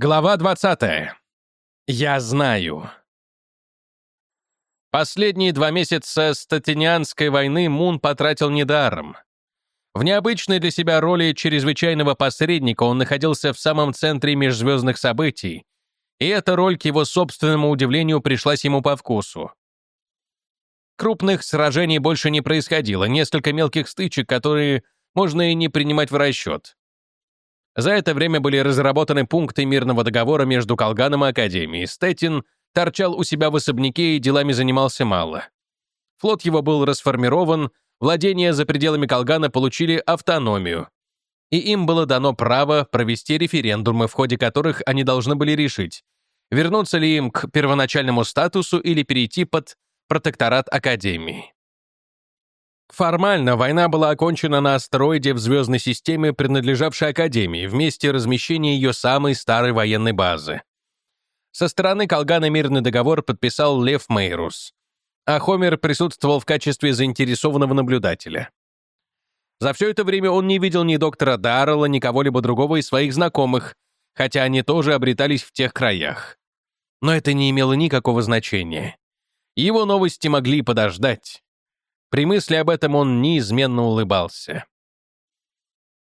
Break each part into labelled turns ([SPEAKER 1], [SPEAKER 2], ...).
[SPEAKER 1] Глава 20. Я знаю. Последние два месяца статинианской войны Мун потратил недаром. В необычной для себя роли чрезвычайного посредника он находился в самом центре межзвездных событий, и эта роль, к его собственному удивлению, пришлась ему по вкусу. Крупных сражений больше не происходило, несколько мелких стычек, которые можно и не принимать в расчет. За это время были разработаны пункты мирного договора между Колганом и Академией. Стеттин торчал у себя в особняке и делами занимался мало. Флот его был расформирован, владения за пределами Колгана получили автономию. И им было дано право провести референдумы, в ходе которых они должны были решить, вернуться ли им к первоначальному статусу или перейти под протекторат Академии. Формально война была окончена на астероиде в звездной системе, принадлежавшей Академии, в месте размещения ее самой старой военной базы. Со стороны Колгана мирный договор подписал Лев Мейрус, а Хомер присутствовал в качестве заинтересованного наблюдателя. За все это время он не видел ни доктора Даррелла, ни кого-либо другого из своих знакомых, хотя они тоже обретались в тех краях. Но это не имело никакого значения. Его новости могли подождать. При мысли об этом он неизменно улыбался.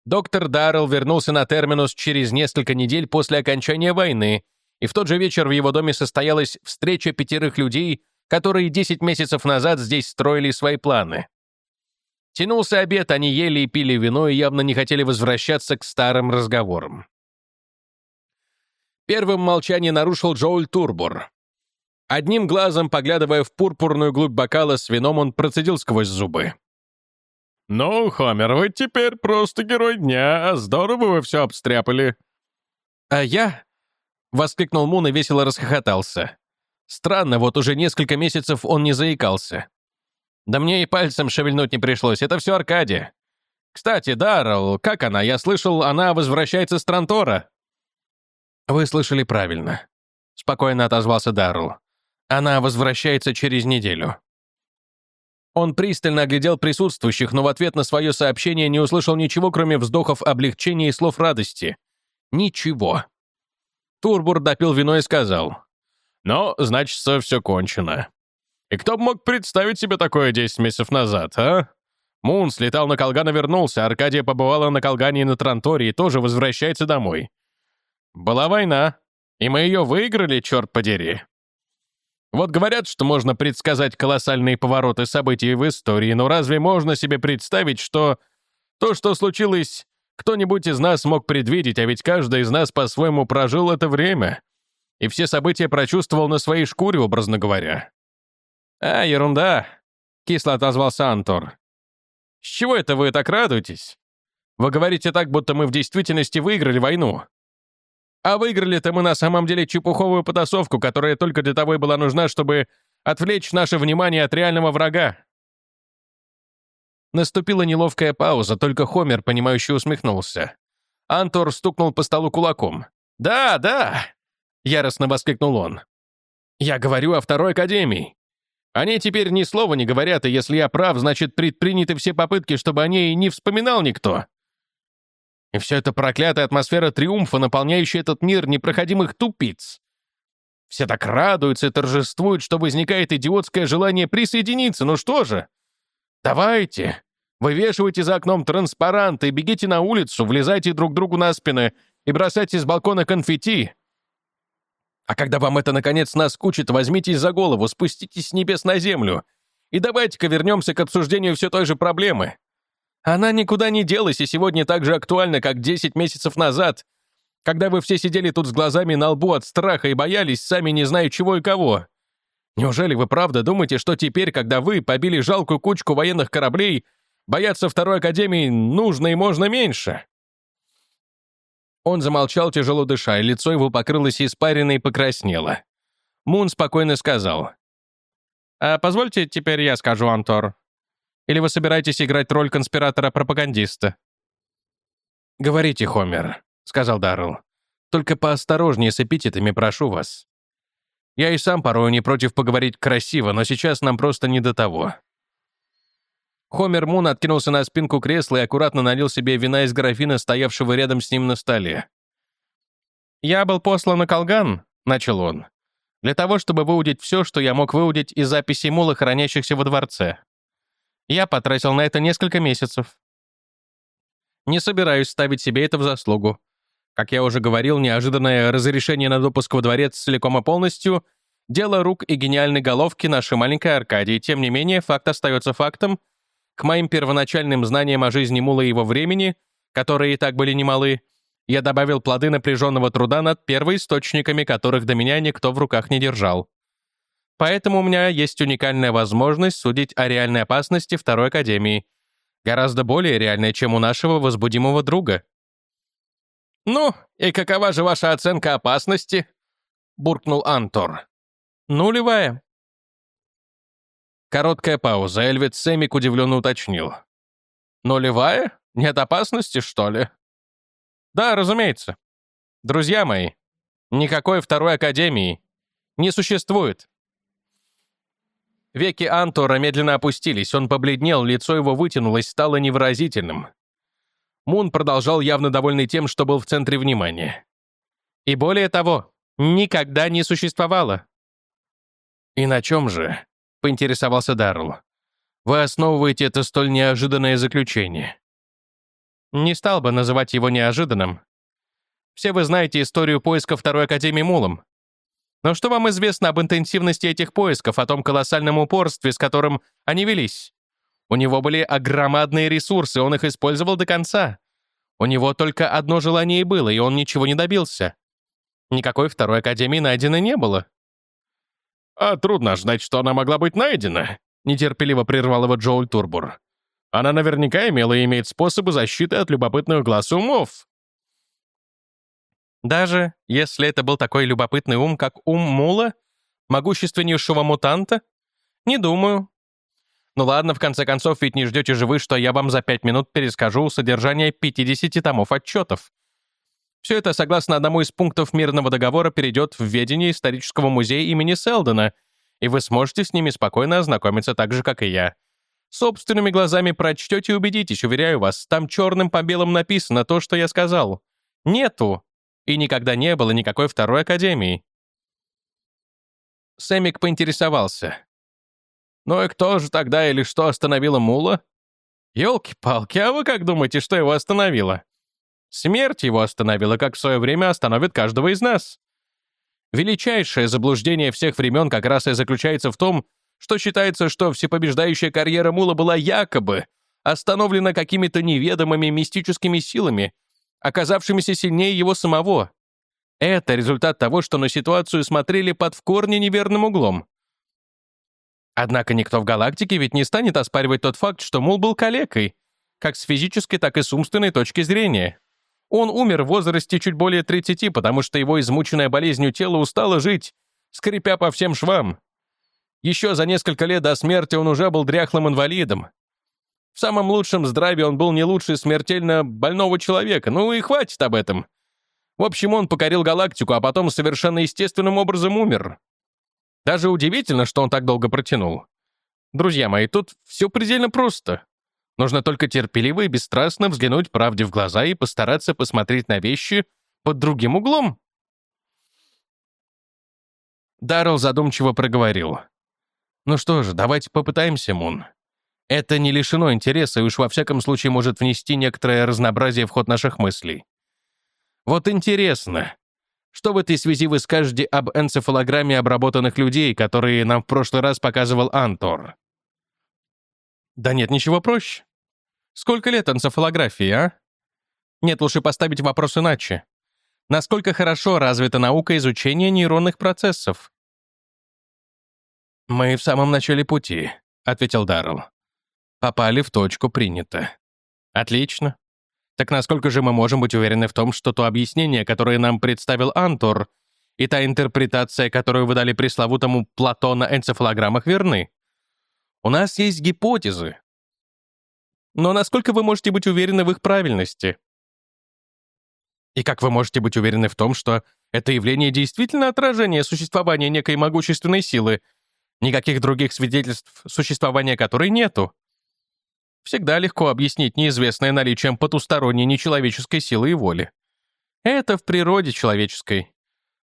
[SPEAKER 1] Доктор Даррелл вернулся на терминус через несколько недель после окончания войны, и в тот же вечер в его доме состоялась встреча пятерых людей, которые 10 месяцев назад здесь строили свои планы. Тянулся обед, они ели и пили вино и явно не хотели возвращаться к старым разговорам. Первым молчание нарушил Джоуль Турбор. Одним глазом, поглядывая в пурпурную глубь бокала с вином, он процедил сквозь зубы.
[SPEAKER 2] «Ну, Хомер, вы теперь просто герой дня, а здорово вы все обстряпали».
[SPEAKER 1] «А я?» — воскликнул Мун и весело расхохотался. Странно, вот уже несколько месяцев он не заикался. Да мне и пальцем шевельнуть не пришлось, это все Аркадия. Кстати, Даррелл, как она? Я слышал, она возвращается с Трантора. Вы слышали правильно. Спокойно отозвался Даррелл. Она возвращается через неделю». Он пристально оглядел присутствующих, но в ответ на свое сообщение не услышал ничего, кроме вздохов облегчения и слов радости. Ничего. Турбур допил вино и сказал.
[SPEAKER 2] «Ну, значит, все кончено. И кто бы мог представить себе такое 10 месяцев назад, а? Мун слетал на Колган и вернулся, Аркадия побывала на Колгане и на Транторе и тоже возвращается домой. Была война, и мы ее выиграли, черт подери. Вот говорят, что можно предсказать колоссальные повороты событий в истории, но разве можно себе представить, что то, что случилось, кто-нибудь из нас мог предвидеть, а ведь каждый из нас по-своему прожил это время и все события прочувствовал на своей шкуре, образно говоря. «А, ерунда», — кисло отозвался Антор. «С чего это вы так радуетесь? Вы говорите так, будто мы в действительности выиграли войну. А выиграли-то мы на самом деле чепуховую потасовку, которая только для того и была нужна, чтобы отвлечь наше внимание от реального врага. Наступила неловкая пауза, только Хомер, понимающе усмехнулся. Антор стукнул по столу кулаком. «Да, да!» — яростно воскликнул он. «Я говорю о второй академии. Они теперь ни слова не говорят, и если я прав, значит, предприняты все попытки, чтобы о ней не вспоминал никто. И все это проклятая атмосфера триумфа, наполняющая этот мир непроходимых тупиц. Все так радуются и торжествуют, что возникает идиотское желание присоединиться. Ну что же? Давайте. Вывешивайте за окном транспаранты, бегите на улицу, влезайте друг другу на спины и бросайте с балкона конфетти. А когда вам это, наконец, наскучит, возьмитесь за голову, спуститесь с небес на землю. И давайте-ка вернемся к обсуждению все той же проблемы. Она никуда не делась и сегодня так же актуальна, как 10 месяцев назад, когда вы все сидели тут с глазами на лбу от страха и боялись, сами не зная чего и кого. Неужели вы правда думаете, что теперь, когда вы побили жалкую кучку военных кораблей, бояться Второй Академии нужно и можно меньше?» Он замолчал, тяжело дыша, и лицо его покрылось испариной и покраснело. Мун спокойно сказал. «А позвольте теперь я скажу, Антор. Или вы собираетесь играть роль конспиратора-пропагандиста?» «Говорите, Хомер», — сказал Даррелл. «Только поосторожнее с эпитетами, прошу вас. Я и сам порой не против поговорить красиво, но сейчас нам просто не до того». Хомер Мун откинулся на спинку кресла и аккуратно налил себе вина из графина, стоявшего рядом с ним на столе.
[SPEAKER 1] «Я был послан на Колган», — начал он, «для того, чтобы выудить все, что я мог выудить из записей мула, хранящихся во дворце. Я потратил на это несколько месяцев. Не собираюсь ставить себе это в заслугу. Как я уже говорил, неожиданное разрешение на допуск во дворец целиком и полностью — дело рук и гениальной головки нашей маленькой Аркадии. Тем не менее, факт остается фактом. К моим первоначальным знаниям о жизни Мула и его времени, которые и так были немалы, я добавил плоды напряженного труда над первоисточниками, которых до меня никто в руках не держал. Поэтому у меня есть уникальная возможность судить о реальной опасности Второй Академии. Гораздо более реальной, чем у нашего возбудимого друга. «Ну, и какова же ваша оценка опасности?» — буркнул Антор. «Нулевая». Короткая пауза. Эльвит Сэмик удивленно уточнил. «Нулевая? Нет опасности, что ли?» Да, разумеется. Друзья мои, никакой второй академии не существует. Веки Антора медленно опустились, он побледнел, лицо его вытянулось, стало невыразительным. Мун продолжал явно довольный тем, что был в центре внимания. И более того, никогда не существовало. «И на чем же?» — поинтересовался Даррелл. «Вы основываете это столь неожиданное заключение?» Не стал бы называть его неожиданным. Все вы знаете историю поиска Второй Академии Мулом. Но что вам известно об интенсивности этих поисков, о том колоссальном упорстве, с которым они велись? У него были огромадные ресурсы, он их использовал до конца. У него только одно желание и было, и он ничего не добился. Никакой Второй Академии найдено не было. «А трудно ждать, что она могла быть найдена», — нетерпеливо прервал его Джоуль Турбур. Она наверняка имела и имеет способы защиты от любопытных глаз умов. Даже если это был такой любопытный ум, как ум Мула, могущественнейшего мутанта? Не думаю. Ну ладно, в конце концов, ведь не ждете же вы, что я вам за пять минут перескажу содержание 50 томов отчетов. Все это, согласно одному из пунктов мирного договора, перейдет в ведение исторического музея имени Селдона, и вы сможете с ними спокойно ознакомиться так же, как и я. Собственными глазами прочтете и убедитесь, уверяю вас, там черным по белому написано то, что я сказал. Нету. И никогда не было никакой второй академии. Сэмик поинтересовался. «Ну и кто же тогда или что остановило Мула?» «Елки-палки, а вы как думаете, что его остановило?» «Смерть его остановила, как в свое время остановит каждого из нас». Величайшее заблуждение всех времен как раз и заключается в том, что считается, что всепобеждающая карьера Мула была якобы остановлена какими-то неведомыми мистическими силами, оказавшимися сильнее его самого. Это результат того, что на ситуацию смотрели под в корне неверным углом. Однако никто в галактике ведь не станет оспаривать тот факт, что Мул был калекой, как с физической, так и с умственной точки зрения. Он умер в возрасте чуть более 30, потому что его измученное болезнью тело устало жить, скрипя по всем швам. Еще за несколько лет до смерти он уже был дряхлым инвалидом. В самом лучшем здравии он был не лучше смертельно больного человека. Ну и хватит об этом. В общем, он покорил галактику, а потом совершенно естественным образом умер. Даже удивительно, что он так долго протянул. Друзья мои, тут все предельно просто. Нужно только терпеливо и бесстрастно взглянуть правде в глаза и постараться посмотреть на вещи под другим углом. Даррелл задумчиво проговорил. Ну что же, давайте попытаемся, Мун. Это не лишено интереса и уж во всяком случае может внести некоторое разнообразие в ход наших мыслей. Вот интересно, что в этой связи вы скажете об энцефалограмме обработанных людей, которые нам в прошлый раз показывал Антор? Да нет, ничего проще. Сколько лет энцефалографии, а? Нет, лучше поставить вопрос иначе. Насколько хорошо развита наука изучения нейронных процессов? «Мы в самом начале пути», — ответил Даррелл. «Попали в точку, принято». «Отлично. Так насколько же мы можем быть уверены в том, что то объяснение, которое нам представил Антор, и та интерпретация, которую вы дали пресловутому Плато на энцефалограммах, верны? У нас есть гипотезы. Но насколько вы можете быть уверены в их правильности? И как вы можете быть уверены в том, что это явление действительно отражение существования некой могущественной силы, Никаких других свидетельств существования которой нету. Всегда легко объяснить неизвестное наличием потусторонней нечеловеческой силы и воли. Это в природе человеческой.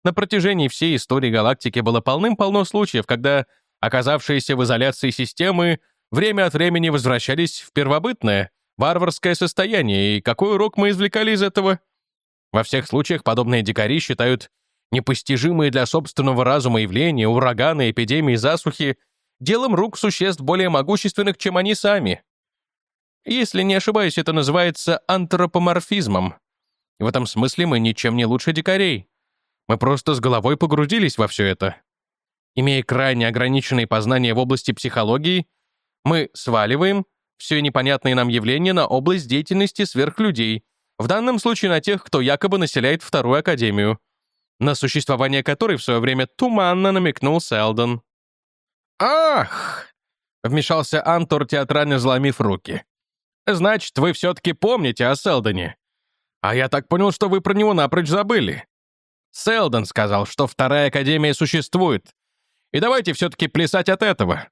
[SPEAKER 1] На протяжении всей истории галактики было полным-полно случаев, когда оказавшиеся в изоляции системы время от времени возвращались в первобытное, варварское состояние, и какой урок мы извлекали из этого? Во всех случаях подобные дикари считают непостижимые для собственного разума явления, ураганы, эпидемии, засухи, делом рук существ более могущественных, чем они сами. Если не ошибаюсь, это называется антропоморфизмом. В этом смысле мы ничем не лучше дикарей. Мы просто с головой погрузились во все это. Имея крайне ограниченные познания в области психологии, мы сваливаем все непонятные нам явления на область деятельности сверхлюдей, в данном случае на тех, кто якобы населяет Вторую Академию, на существование которой в свое время туманно намекнул Селдон. «Ах!» — вмешался Антор, театрально взломив руки. «Значит, вы все-таки помните о Селдоне. А я так понял, что вы про него напрочь забыли. Селдон сказал, что Вторая Академия существует. И давайте все-таки плясать от этого».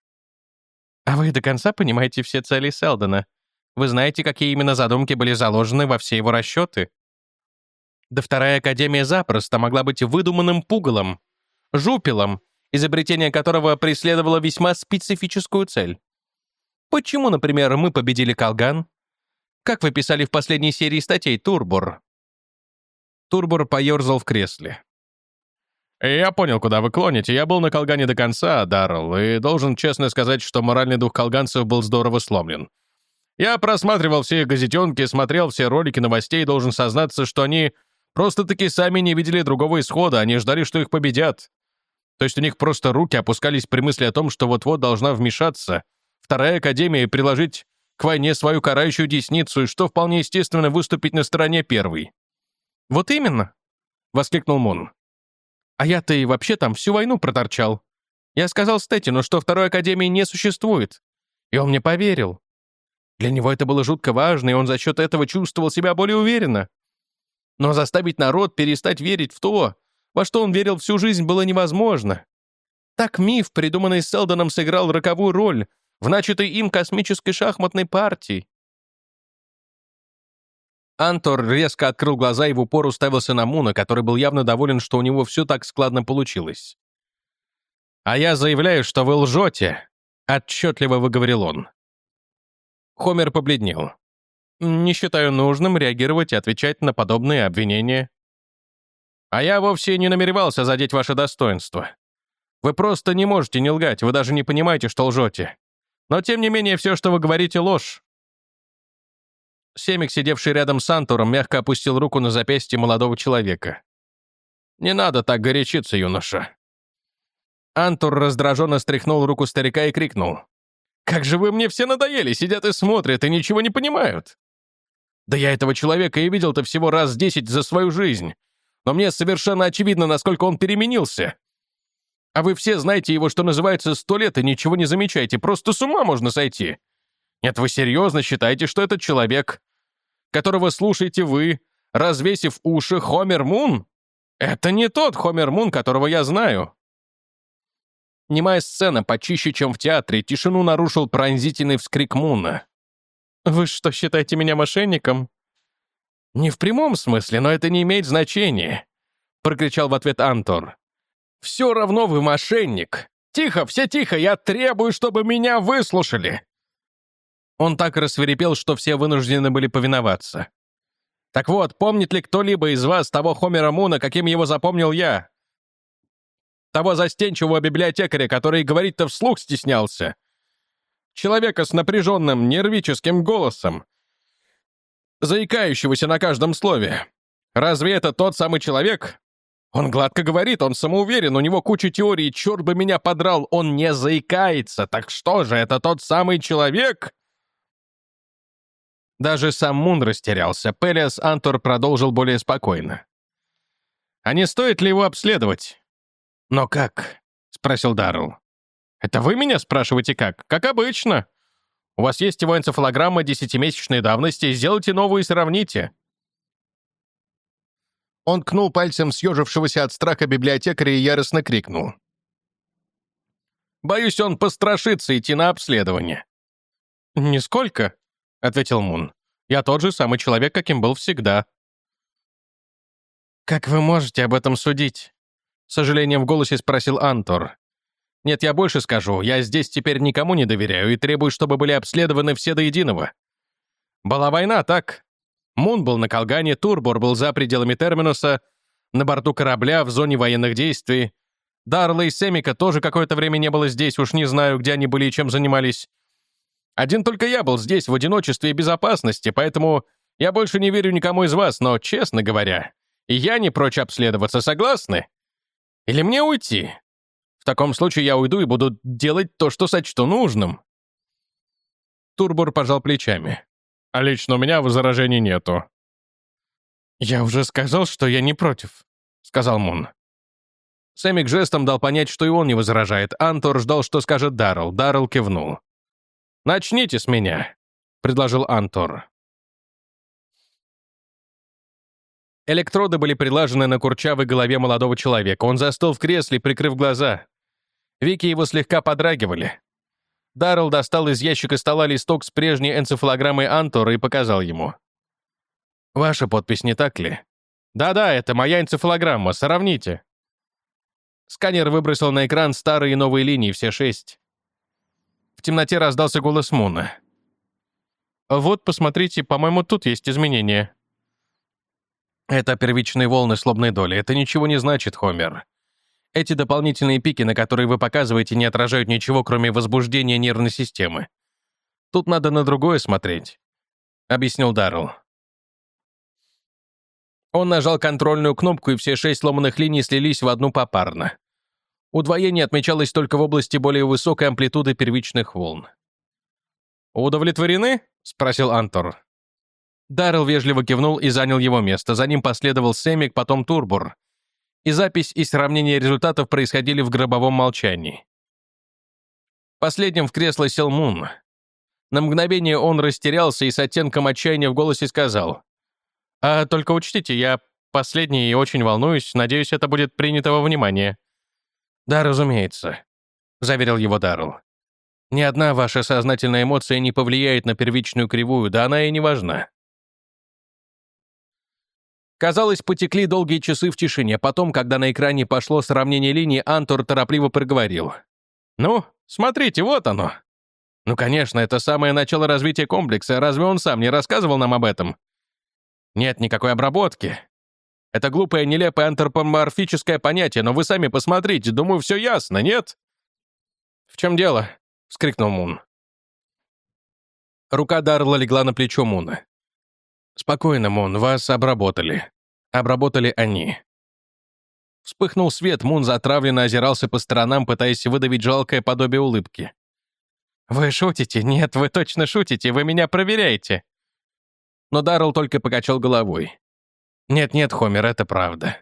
[SPEAKER 1] «А вы до конца понимаете все цели Селдона? Вы знаете, какие именно задумки были заложены во все его расчеты?» Да Вторая Академия запросто могла быть выдуманным пугалом, жупелом, изобретение которого преследовало весьма специфическую цель. Почему, например, мы победили Калган? Как вы писали в последней серии статей Турбор? Турбор поерзал в кресле. «Я понял, куда вы клоните. Я был на Колгане до конца, Даррелл, и должен честно сказать, что моральный дух колганцев был здорово сломлен. Я просматривал все газетенки, смотрел все ролики новостей и должен сознаться, что они просто-таки сами не видели другого исхода, они ждали, что их победят. То есть у них просто руки опускались при мысли о том, что вот-вот должна вмешаться Вторая Академия приложить к войне свою карающую десницу, и что вполне естественно выступить на стороне первой. «Вот именно!» — воскликнул Мун. «А я-то и вообще там всю войну проторчал. Я сказал Стэтину, что Второй Академии не существует. И он мне поверил. Для него это было жутко важно, и он за счет этого чувствовал себя более уверенно. Но заставить народ перестать верить в то, во что он верил всю жизнь, было невозможно. Так миф, придуманный Селдоном, сыграл роковую роль в начатой им космической шахматной партии. Антор резко открыл глаза и в упор уставился на Муна, который был явно доволен, что у него все так складно получилось. «А я заявляю, что вы лжете», — отчетливо выговорил он. Хомер побледнел. «Не считаю нужным реагировать и отвечать на подобные обвинения. А я вовсе не намеревался задеть ваше достоинство. Вы просто не можете не лгать, вы даже не понимаете, что лжете. Но, тем не менее, все, что вы говорите, ложь». Семик, сидевший рядом с Антуром, мягко опустил руку на запястье молодого человека. «Не надо так горячиться, юноша». Антур раздраженно стряхнул руку старика и крикнул. «Как же вы мне все надоели, сидят и смотрят, и ничего не понимают!» «Да я этого человека и видел-то всего раз десять за свою жизнь но мне совершенно очевидно, насколько он переменился. А вы все знаете его, что называется, сто лет и ничего не замечаете, просто с ума можно сойти. Нет, вы серьезно считаете, что этот человек, которого слушаете вы, развесив уши, Хомер Мун? Это не тот Хомер Мун, которого я знаю. Немая сцена, почище, чем в театре, тишину нарушил пронзительный вскрик Муна. «Вы что, считаете меня мошенником?» «Не в прямом смысле, но это не имеет значения», — прокричал в ответ Антор. «Все равно вы мошенник. Тихо, все тихо, я требую, чтобы меня выслушали». Он так рассверепел, что все вынуждены были повиноваться. «Так вот, помнит ли кто-либо из вас того Хомера Муна, каким его запомнил я? Того застенчивого библиотекаря, который говорить-то вслух стеснялся? Человека с напряженным нервическим голосом, заикающегося на каждом слове. Разве это тот самый человек? Он гладко говорит, он самоуверен, у него куча теорий, черт бы меня подрал, он не заикается. Так что же, это тот самый человек? Даже сам Мун растерялся. Пелиас Антор продолжил более спокойно. «А не стоит ли его обследовать?» «Но как?» — спросил Даррелл. «Это вы меня спрашиваете как? Как обычно. У вас есть его энцефалограмма десятимесячной давности, сделайте новую и сравните». Он кнул пальцем съежившегося от страха библиотекаря и яростно крикнул. «Боюсь, он пострашится идти на обследование». «Нисколько», — ответил Мун. «Я тот же самый человек, каким был всегда». «Как вы можете об этом судить?» С сожалением в голосе спросил Антор. «Нет, я больше скажу. Я здесь теперь никому не доверяю и требую, чтобы были обследованы все до единого. Была война, так? Мун был на Колгане, Турбор был за пределами Терминуса, на борту корабля в зоне военных действий. Дарла и Семика тоже какое-то время не было здесь, уж не знаю, где они были и чем занимались. Один только я был здесь в одиночестве и безопасности, поэтому я больше не верю никому из вас, но, честно говоря, я не прочь обследоваться, согласны? Или мне уйти? В таком случае я уйду и буду делать то, что сочту нужным». Турбор пожал плечами. «А лично у меня возражений нету». «Я уже сказал, что я не против», — сказал Мун. Сэмик жестом дал понять, что и он не возражает. Антор ждал, что скажет Даррелл. Даррелл кивнул. «Начните с меня», — предложил Антор. Электроды были прилажены на курчавой голове молодого человека. Он застыл в кресле, прикрыв глаза. Веки его слегка подрагивали. Даррелл достал из ящика стола листок с прежней энцефалограммой Антора и показал ему. «Ваша подпись, не так ли?» «Да-да, это моя энцефалограмма, сравните». Сканер выбросил на экран старые и новые линии, все шесть. В темноте раздался голос Муна. «Вот, посмотрите, по-моему, тут есть изменения». Это первичные волны слобной доли. Это ничего не значит, Хомер. Эти дополнительные пики, на которые вы показываете, не отражают ничего, кроме возбуждения нервной системы. Тут надо на другое смотреть», — объяснил Даррелл. Он нажал контрольную кнопку, и все шесть сломанных линий слились в одну попарно. Удвоение отмечалось только в области более высокой амплитуды первичных волн. «Удовлетворены?» — спросил Антор. Даррелл вежливо кивнул и занял его место. За ним последовал Сэмик, потом Турбур. И запись и сравнение результатов происходили в гробовом молчании. Последним в кресло сел Мун. На мгновение он растерялся и с оттенком отчаяния в голосе сказал. «А только учтите, я последний и очень волнуюсь. Надеюсь, это будет принято во внимание». «Да, разумеется», — заверил его Даррелл. «Ни одна ваша сознательная эмоция не повлияет на первичную кривую, да она и не важна. Казалось, потекли долгие часы в тишине. Потом, когда на экране пошло сравнение линий, Антор торопливо проговорил. «Ну, смотрите, вот оно». «Ну, конечно, это самое начало развития комплекса. Разве он сам не рассказывал нам об этом?» «Нет никакой обработки. Это глупое, нелепое антропоморфическое понятие, но вы сами посмотрите, думаю, все ясно, нет?» «В чем дело?» — вскрикнул Мун. Рука Дарла легла на плечо Муна. «Спокойно, Мун, вас обработали. Обработали они». Вспыхнул свет, Мун затравленно озирался по сторонам, пытаясь выдавить жалкое подобие улыбки. «Вы шутите? Нет, вы точно шутите, вы меня проверяете!» Но Даррелл только покачал головой. «Нет-нет, Хомер, это правда».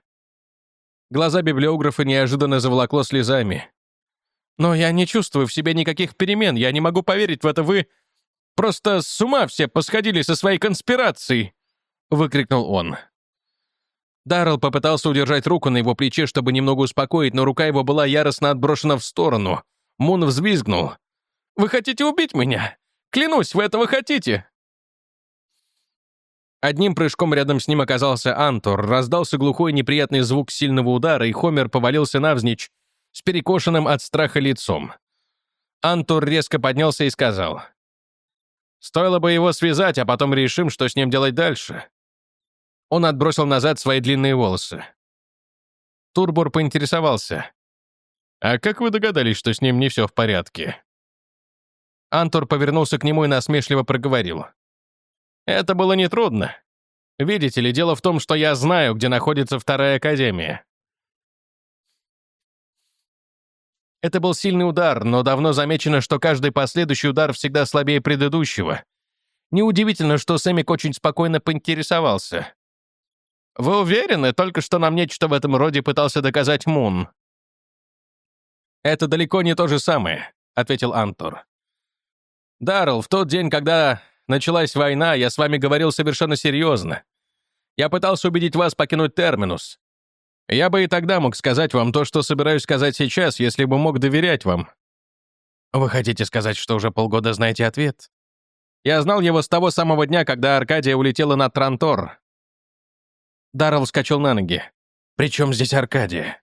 [SPEAKER 1] Глаза библиографа неожиданно заволокло слезами. «Но я не чувствую в себе никаких перемен, я не могу поверить в это, вы...» Просто с ума все посходили со своей конспирацией!» — выкрикнул он. Даррелл попытался удержать руку на его плече, чтобы немного успокоить, но рука его была яростно отброшена в сторону. Мун взвизгнул. «Вы хотите убить меня? Клянусь, вы этого хотите!» Одним прыжком рядом с ним оказался Антор, раздался глухой неприятный звук сильного удара, и Хомер повалился навзничь с перекошенным от страха лицом. Антор резко поднялся и сказал — Стоило бы его связать, а потом решим, что с ним делать дальше. Он отбросил назад свои длинные волосы. Турбор поинтересовался. «А как вы догадались, что с ним не все в порядке?» Антур повернулся к нему и насмешливо проговорил. «Это было нетрудно. Видите ли, дело в том, что я знаю, где находится вторая академия. Это был сильный удар, но давно замечено, что каждый последующий удар всегда слабее предыдущего. Неудивительно, что Сэмик очень спокойно поинтересовался. «Вы уверены? Только что нам нечто в этом роде пытался доказать Мун». «Это далеко не то же самое», — ответил Антор. «Даррелл, в тот день, когда началась война, я с вами говорил совершенно серьезно. Я пытался убедить вас покинуть Терминус. Я бы и тогда мог сказать вам то, что собираюсь сказать сейчас, если бы мог доверять вам. Вы хотите сказать, что уже полгода знаете ответ? Я знал его с того самого дня, когда Аркадия улетела на Трантор. Даррелл вскочил на ноги.
[SPEAKER 2] «При чем здесь Аркадия?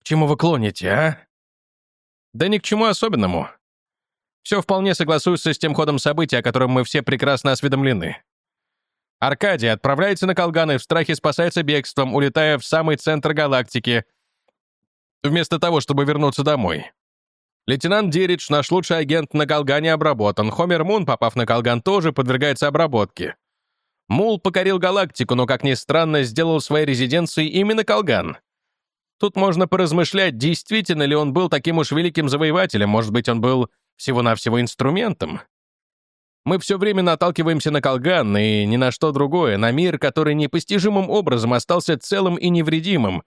[SPEAKER 2] К чему вы клоните, а?»
[SPEAKER 1] «Да ни к чему особенному. Все вполне согласуется с тем ходом событий, о котором мы все прекрасно осведомлены. Аркадий отправляется на Колган и в страхе спасается бегством, улетая в самый центр галактики, вместо того, чтобы вернуться домой. Лейтенант Диридж, наш лучший агент на Колгане, обработан. Хомер Мун, попав на Колган, тоже подвергается обработке. Мул покорил галактику, но, как ни странно, сделал своей резиденцией именно Колган. Тут можно поразмышлять, действительно ли он был таким уж великим завоевателем, может быть, он был всего-навсего инструментом. Мы все время наталкиваемся на Колган и ни на что другое, на мир, который непостижимым образом остался целым и невредимым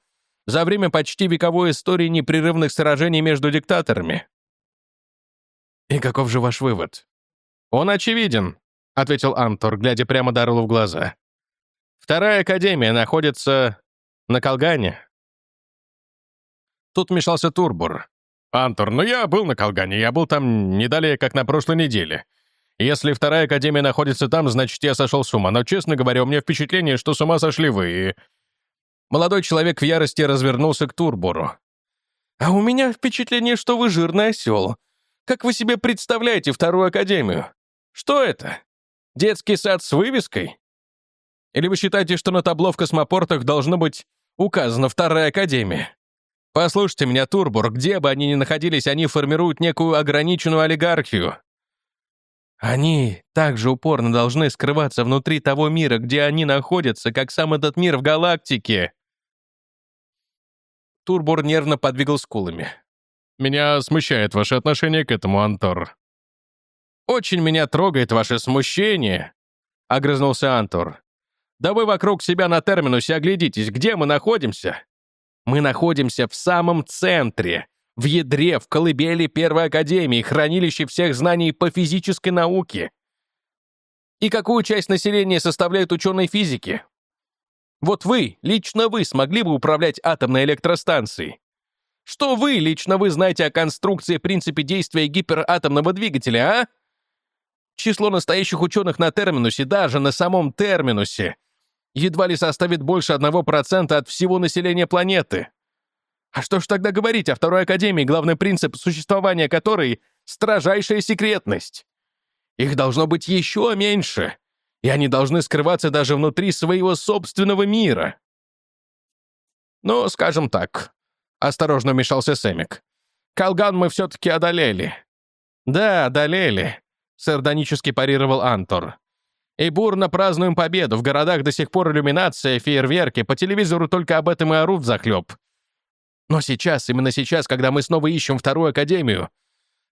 [SPEAKER 1] за время почти вековой истории непрерывных сражений между диктаторами.
[SPEAKER 2] «И каков же ваш вывод?»
[SPEAKER 1] «Он очевиден», — ответил Антор, глядя прямо Дарлу в глаза. «Вторая Академия находится на Колгане». Тут вмешался Турбур. «Антор, ну я был на Колгане, я был там не далее, как на прошлой неделе. Если вторая Академия находится там, значит, я сошел с ума, но, честно говоря, у меня впечатление, что с ума сошли вы, и...» Молодой человек в ярости развернулся к Турбуру. «А у меня впечатление, что вы жирный осел. Как вы себе представляете вторую Академию? Что это? Детский сад с вывеской? Или вы считаете, что на табло в космопортах должно быть указана вторая Академия? Послушайте меня, Турбур, где бы они ни находились, они формируют некую ограниченную олигархию. Они также упорно должны скрываться внутри того мира, где они находятся, как сам этот мир в галактике. Турбур нервно подвигал скулами. «Меня смущает ваше отношение к этому, Антор». «Очень меня трогает ваше смущение», — огрызнулся Антор. «Да вы вокруг себя на терминусе оглядитесь, где мы находимся?» Мы находимся в самом центре, в ядре, в колыбели Первой Академии, хранилище всех знаний по физической науке. И какую часть населения составляют ученые физики? Вот вы, лично вы, смогли бы управлять атомной электростанцией. Что вы, лично вы, знаете о конструкции принципе действия гиператомного двигателя, а? Число настоящих ученых на терминусе, даже на самом терминусе, едва ли составит больше 1% от всего населения планеты. А что ж тогда говорить о Второй Академии, главный принцип существования которой — строжайшая секретность? Их должно быть еще меньше, и они должны скрываться даже внутри своего собственного мира. Ну, скажем так, — осторожно вмешался Сэмик. Калган мы все-таки одолели. Да, одолели, — сардонически парировал Антор. И бурно празднуем победу. В городах до сих пор иллюминация, фейерверки, по телевизору только об этом и орут захлеб. Но сейчас, именно сейчас, когда мы снова ищем вторую академию,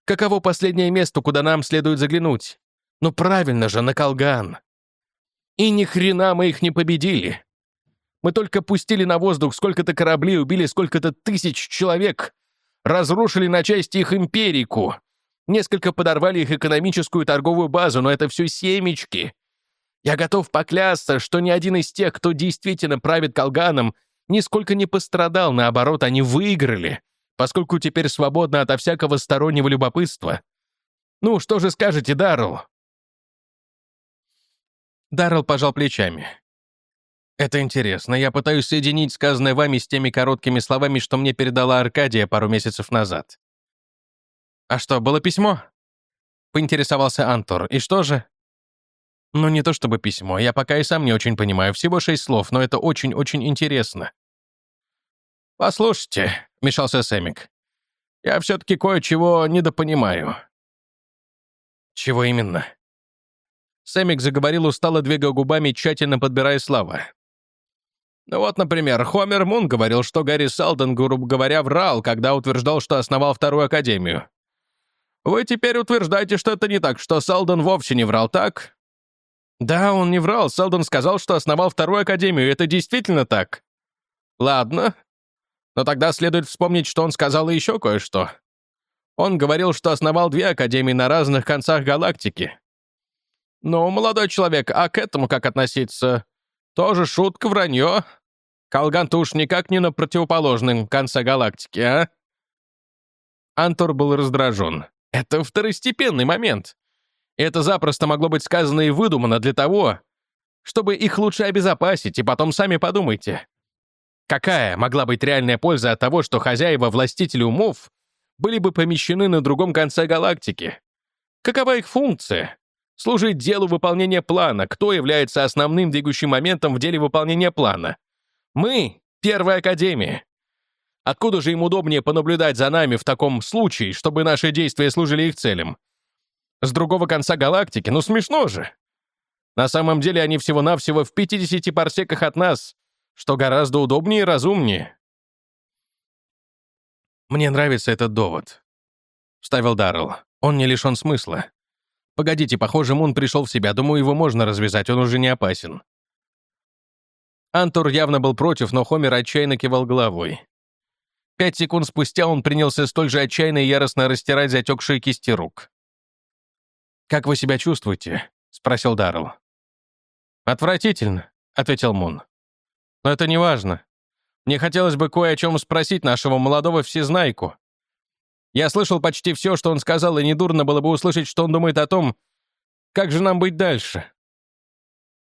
[SPEAKER 1] каково последнее место, куда нам следует заглянуть? Ну правильно же, на Колган. И ни хрена мы их не победили. Мы только пустили на воздух сколько-то кораблей, убили сколько-то тысяч человек, разрушили на части их империку, несколько подорвали их экономическую торговую базу, но это все семечки. Я готов поклясться, что ни один из тех, кто действительно правит Колганом, нисколько не пострадал, наоборот, они выиграли, поскольку теперь свободны ото всякого стороннего любопытства. Ну, что же скажете, Даррелл?» Даррелл пожал плечами. «Это интересно. Я пытаюсь соединить сказанное вами с теми короткими словами, что мне передала Аркадия пару месяцев назад». «А что, было письмо?» — поинтересовался Антор. «И что же?» Ну, не то чтобы письмо, я пока и сам не очень понимаю, всего шесть слов, но это очень-очень интересно. «Послушайте», — мешался Сэмик, — «я все-таки кое-чего недопонимаю». «Чего именно?» Сэмик заговорил устало, двигая губами, тщательно подбирая слова. Ну вот, например, Хомер Мун говорил, что Гарри Салден, грубо говоря, врал, когда утверждал, что основал Вторую Академию. Вы теперь утверждаете, что это не так, что Салден вовсе не врал, так? Да, он не врал. Селдон сказал, что основал вторую академию. Это действительно так. Ладно. Но тогда следует вспомнить, что он сказал еще кое-что. Он говорил, что основал две академии на разных концах галактики. Ну, молодой человек, а к этому как относиться? Тоже шутка, вранье. Калган-то уж никак не на противоположном конце галактики, а? Антор был раздражен. Это второстепенный момент. Это запросто могло быть сказано и выдумано для того, чтобы их лучше обезопасить, и потом сами подумайте. Какая могла быть реальная польза от того, что хозяева властители умов были бы помещены на другом конце галактики? Какова их функция? Служить делу выполнения плана. Кто является основным двигающим моментом в деле выполнения плана? Мы — Первая Академия. Откуда же им удобнее понаблюдать за нами в таком случае, чтобы наши действия служили их целям? С другого конца галактики? Ну смешно же. На самом деле они всего-навсего в 50 парсеках от нас, что гораздо удобнее и разумнее. «Мне нравится этот довод», — вставил Даррелл. «Он не лишен смысла. Погодите, похоже, Мун пришел в себя. Думаю, его можно развязать, он уже не опасен». Антур явно был против, но Хомер отчаянно кивал головой. Пять секунд спустя он принялся столь же отчаянно и яростно растирать затекшие кисти рук. «Как вы себя чувствуете?» — спросил Даррелл. «Отвратительно», — ответил Мун. «Но это не важно. Мне хотелось бы кое о чем спросить нашего молодого всезнайку. Я слышал почти все, что он сказал, и недурно было бы услышать, что он думает о том, как же нам быть дальше».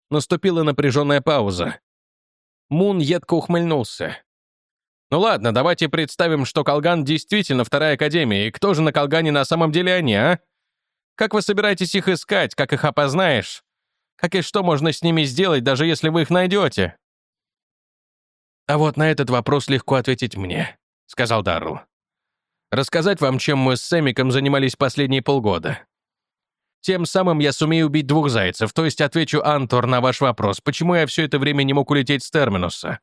[SPEAKER 1] Наступила напряженная пауза. Мун едко ухмыльнулся. «Ну ладно, давайте представим, что Колган действительно вторая академия, и кто же на Колгане на самом деле они, а? Как вы собираетесь их искать, как их опознаешь? Как и что можно с ними сделать, даже если вы их найдете?» «А вот на этот вопрос легко ответить мне», — сказал Даррелл. «Рассказать вам, чем мы с Сэмиком занимались последние полгода. Тем самым я сумею убить двух зайцев, то есть отвечу, Антор, на ваш вопрос, почему я все это время не мог улететь с Терминуса.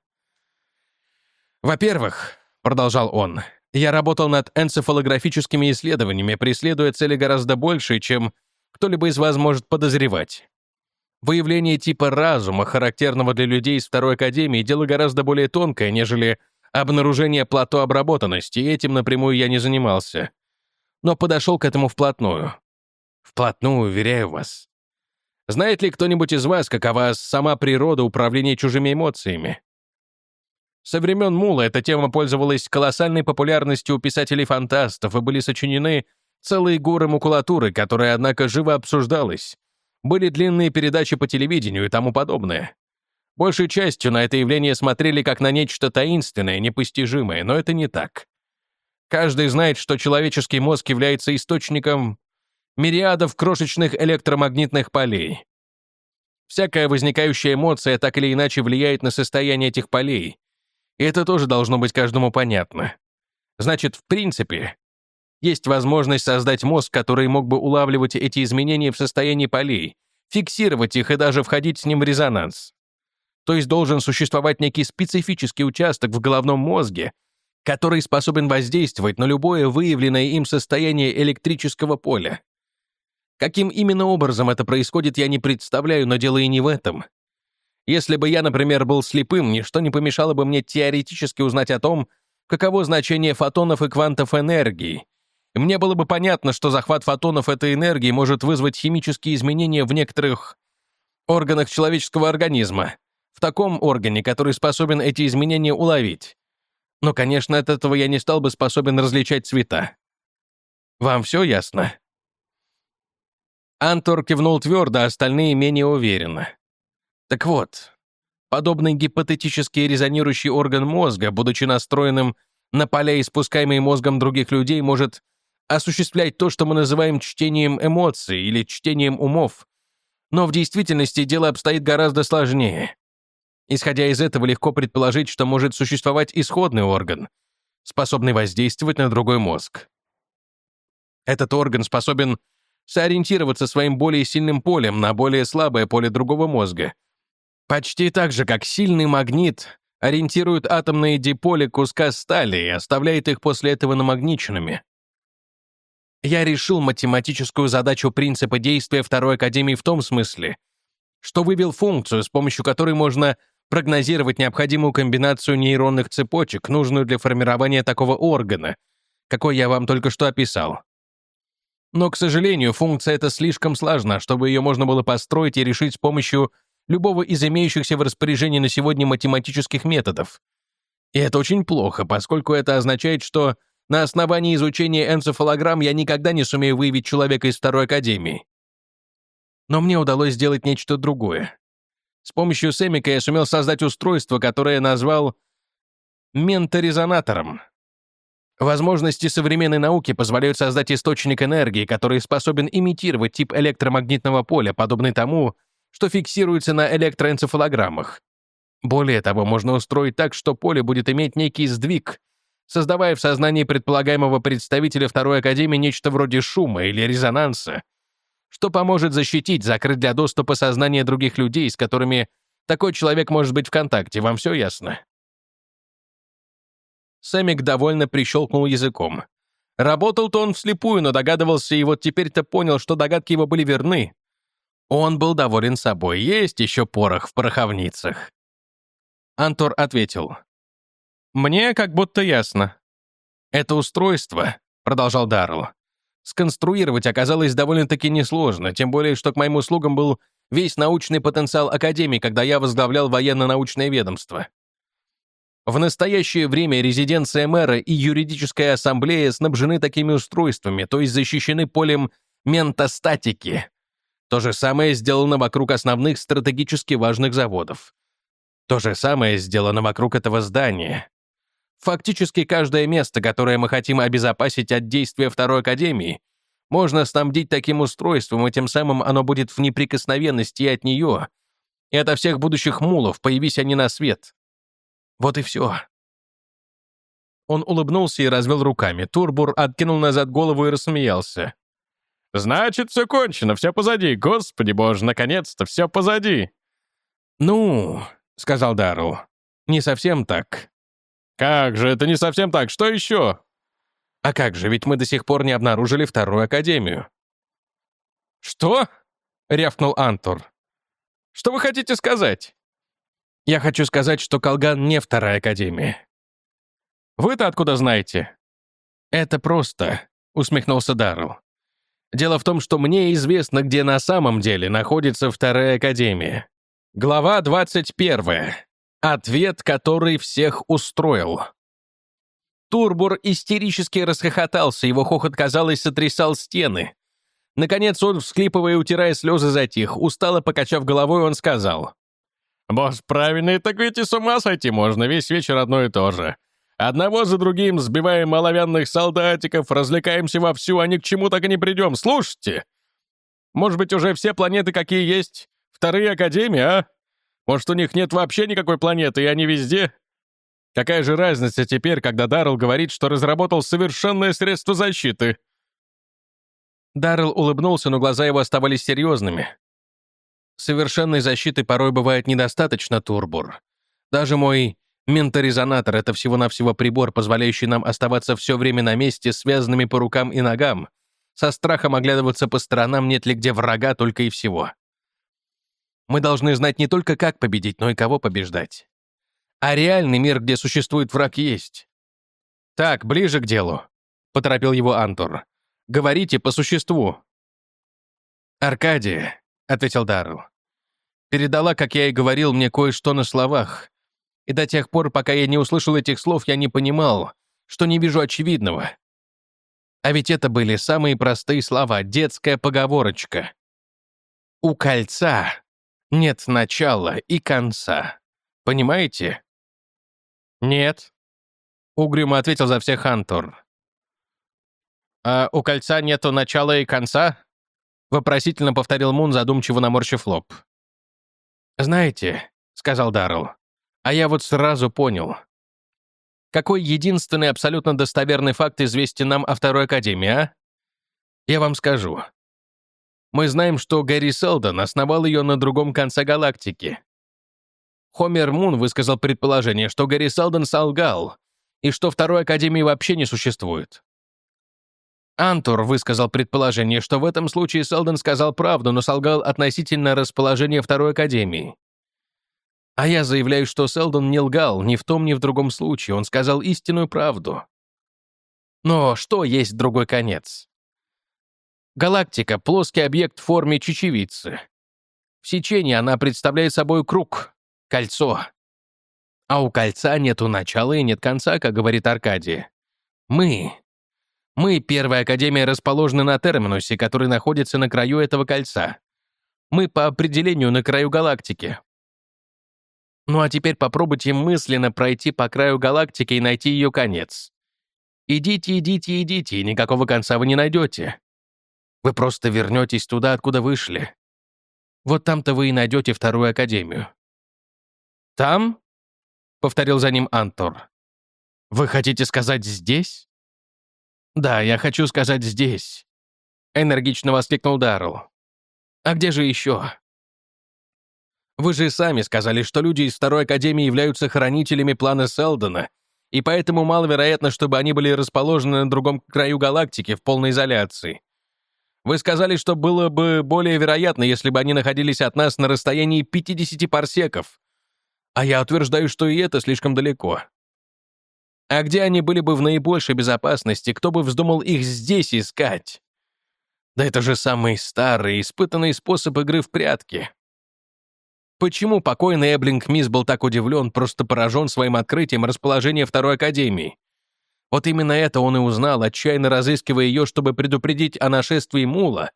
[SPEAKER 1] Во-первых, — продолжал он, — я работал над энцефалографическими исследованиями, преследуя цели гораздо большие, чем кто-либо из вас может подозревать. Выявление типа разума, характерного для людей из Второй Академии, дело гораздо более тонкое, нежели обнаружение плато обработанности, и этим напрямую я не занимался. Но подошел к этому вплотную. Вплотную, уверяю вас. Знает ли кто-нибудь из вас, какова сама природа управления чужими эмоциями? Со времен Мула эта тема пользовалась колоссальной популярностью у писателей-фантастов, и были сочинены целые горы макулатуры, которая, однако, живо обсуждалась, были длинные передачи по телевидению и тому подобное. Большей частью на это явление смотрели как на нечто таинственное, непостижимое, но это не так. Каждый знает, что человеческий мозг является источником мириадов крошечных электромагнитных полей. Всякая возникающая эмоция так или иначе влияет на состояние этих полей. И это тоже должно быть каждому понятно. Значит, в принципе, есть возможность создать мозг, который мог бы улавливать эти изменения в состоянии полей, фиксировать их и даже входить с ним в резонанс. То есть должен существовать некий специфический участок в головном мозге, который способен воздействовать на любое выявленное им состояние электрического поля. Каким именно образом это происходит, я не представляю, но дело и не в этом. Если бы я, например, был слепым, ничто не помешало бы мне теоретически узнать о том, каково значение фотонов и квантов энергии, мне было бы понятно, что захват фотонов этой энергии может вызвать химические изменения в некоторых органах человеческого организма, в таком органе, который способен эти изменения уловить. Но, конечно, от этого я не стал бы способен различать цвета. Вам все ясно? Антор кивнул твердо, а остальные менее уверенно. Так вот, подобный гипотетический резонирующий орган мозга, будучи настроенным на поля, испускаемые мозгом других людей, может осуществлять то, что мы называем чтением эмоций или чтением умов. Но в действительности дело обстоит гораздо сложнее. Исходя из этого, легко предположить, что может существовать исходный орган, способный воздействовать на другой мозг. Этот орган способен сориентироваться своим более сильным полем на более слабое поле другого мозга. Почти так же, как сильный магнит ориентирует атомные диполи куска стали и оставляет их после этого намагниченными. Я решил математическую задачу принципа действия Второй Академии в том смысле, что вывел функцию, с помощью которой можно прогнозировать необходимую комбинацию нейронных цепочек, нужную для формирования такого органа, какой я вам только что описал. Но, к сожалению, функция эта слишком сложна, чтобы ее можно было построить и решить с помощью любого из имеющихся в распоряжении на сегодня математических методов. И это очень плохо, поскольку это означает, что на основании изучения энцефалограмм я никогда не сумею выявить человека из Второй Академии. Но мне удалось сделать нечто другое. С помощью Сэмика я сумел создать устройство, которое назвал менторезонатором. Возможности современной науки позволяют создать источник энергии, который способен имитировать тип электромагнитного поля, подобный тому, что фиксируется на электроэнцефалограммах. Более того, можно устроить так, что поле будет иметь некий сдвиг, создавая в сознании предполагаемого представителя Второй Академии нечто вроде шума или резонанса, что поможет защитить, закрыть для доступа сознание других людей, с которыми такой человек может быть в контакте. Вам все ясно? Сэмик довольно прищелкнул языком. Работал-то он вслепую, но догадывался, и вот теперь-то понял, что догадки его были верны. Он был доволен собой. Есть еще порох в пороховницах. Антор ответил. «Мне как будто ясно». «Это устройство», — продолжал Даррелл, «сконструировать оказалось довольно-таки несложно, тем более, что к моим услугам был весь научный потенциал Академии, когда я возглавлял военно-научное ведомство. В настоящее время резиденция мэра и юридическая ассамблея снабжены такими устройствами, то есть защищены полем ментостатики. То же самое сделано вокруг основных стратегически важных заводов. То же самое сделано вокруг этого здания. Фактически каждое место, которое мы хотим обезопасить от действия Второй Академии, можно снабдить таким устройством, и тем самым оно будет в неприкосновенности от нее, и от всех будущих мулов, появись они на свет. Вот и все. Он улыбнулся и развел руками. Турбур откинул назад голову и рассмеялся. «Значит, все кончено, все позади. Господи боже, наконец-то, все позади!» «Ну, — сказал Даррелл, — не совсем так». «Как же, это не совсем так. Что еще?» «А как же, ведь мы до сих пор не обнаружили вторую академию». «Что?» — рявкнул Антур. «Что вы хотите сказать?» «Я хочу сказать, что Колган не вторая академия». «Вы-то откуда знаете?» «Это просто», — усмехнулся Даррелл. «Дело в том, что мне известно, где на самом деле находится вторая академия. Глава 21. Ответ, который всех устроил». Турбур истерически расхохотался, его хохот, казалось, сотрясал стены. Наконец он, всхлипывая и утирая слезы, затих. Устало покачав головой, он сказал. «Босс, правильно, так ведь и с ума сойти можно, весь вечер одно и то же. Одного за другим сбиваем оловянных солдатиков, развлекаемся вовсю, а ни к чему так и не придем. Слушайте! Может быть, уже все планеты какие есть? Вторые Академии, а? Может, у них нет вообще никакой планеты, и они везде? Какая же разница теперь, когда Даррелл говорит, что разработал совершенное средство защиты?» Даррелл улыбнулся, но глаза его оставались серьезными. «Совершенной защиты порой бывает недостаточно, Турбур. Даже мой менторезонатор — это всего-навсего прибор, позволяющий нам оставаться все время на месте, связанными по рукам и ногам, со страхом оглядываться по сторонам, нет ли где врага, только и всего. Мы должны знать не только, как победить, но и кого побеждать. А реальный мир, где существует враг, есть. Так, ближе к делу, — поторопил его Антур. Говорите по существу. Аркадия, — ответил Даррелл. Передала, как я и говорил, мне кое-что на словах. И до тех пор, пока я не услышал этих слов, я не понимал, что не вижу очевидного. А ведь это были самые простые слова, детская поговорочка. У кольца нет начала и конца. Понимаете? «Нет», — угрюмо ответил за всех Антур. «А у кольца нету начала и конца?» — вопросительно повторил Мун, задумчиво наморщив лоб. «Знаете», — сказал Даррелл, — «а я вот сразу понял. Какой единственный абсолютно достоверный факт известен нам о Второй Академии, а? Я вам скажу. Мы знаем, что Гэри Селдон основал ее на другом конце галактики. Хомер Мун высказал предположение, что Гарри Селдон солгал, и что Второй Академии вообще не существует. Антур высказал предположение, что в этом случае Селдон сказал правду, но солгал относительно расположения Второй Академии. А я заявляю, что Селдон не лгал ни в том, ни в другом случае, он сказал истинную правду. Но что есть другой конец? Галактика — плоский объект в форме чечевицы. В сечении она представляет собой круг, Кольцо. А у кольца нету начала и нет конца, как говорит Аркадий. Мы. Мы, Первая Академия, расположены на терминусе, который находится на краю этого кольца. Мы по определению на краю галактики. Ну а теперь попробуйте мысленно пройти по краю галактики и найти ее конец. Идите, идите, идите, и никакого конца вы не найдете. Вы просто вернетесь туда, откуда вышли. Вот там-то вы и найдете вторую академию. «Там?» — повторил за ним Антор. «Вы хотите сказать здесь?» «Да, я хочу сказать здесь», — энергично воскликнул Даррелл. «А где же еще?» «Вы же сами сказали, что люди из Второй Академии являются хранителями плана Селдона, и поэтому маловероятно, чтобы они были расположены на другом краю галактики в полной изоляции. Вы сказали, что было бы более вероятно, если бы они находились от нас на расстоянии 50 парсеков. А я утверждаю, что и это слишком далеко. А где они были бы в наибольшей безопасности, кто бы вздумал их здесь искать? Да это же самый старый, испытанный способ игры в прятки. Почему покойный Эблинг Мисс был так удивлен, просто поражен своим открытием расположения Второй Академии? Вот именно это он и узнал, отчаянно разыскивая ее, чтобы предупредить о нашествии Мула,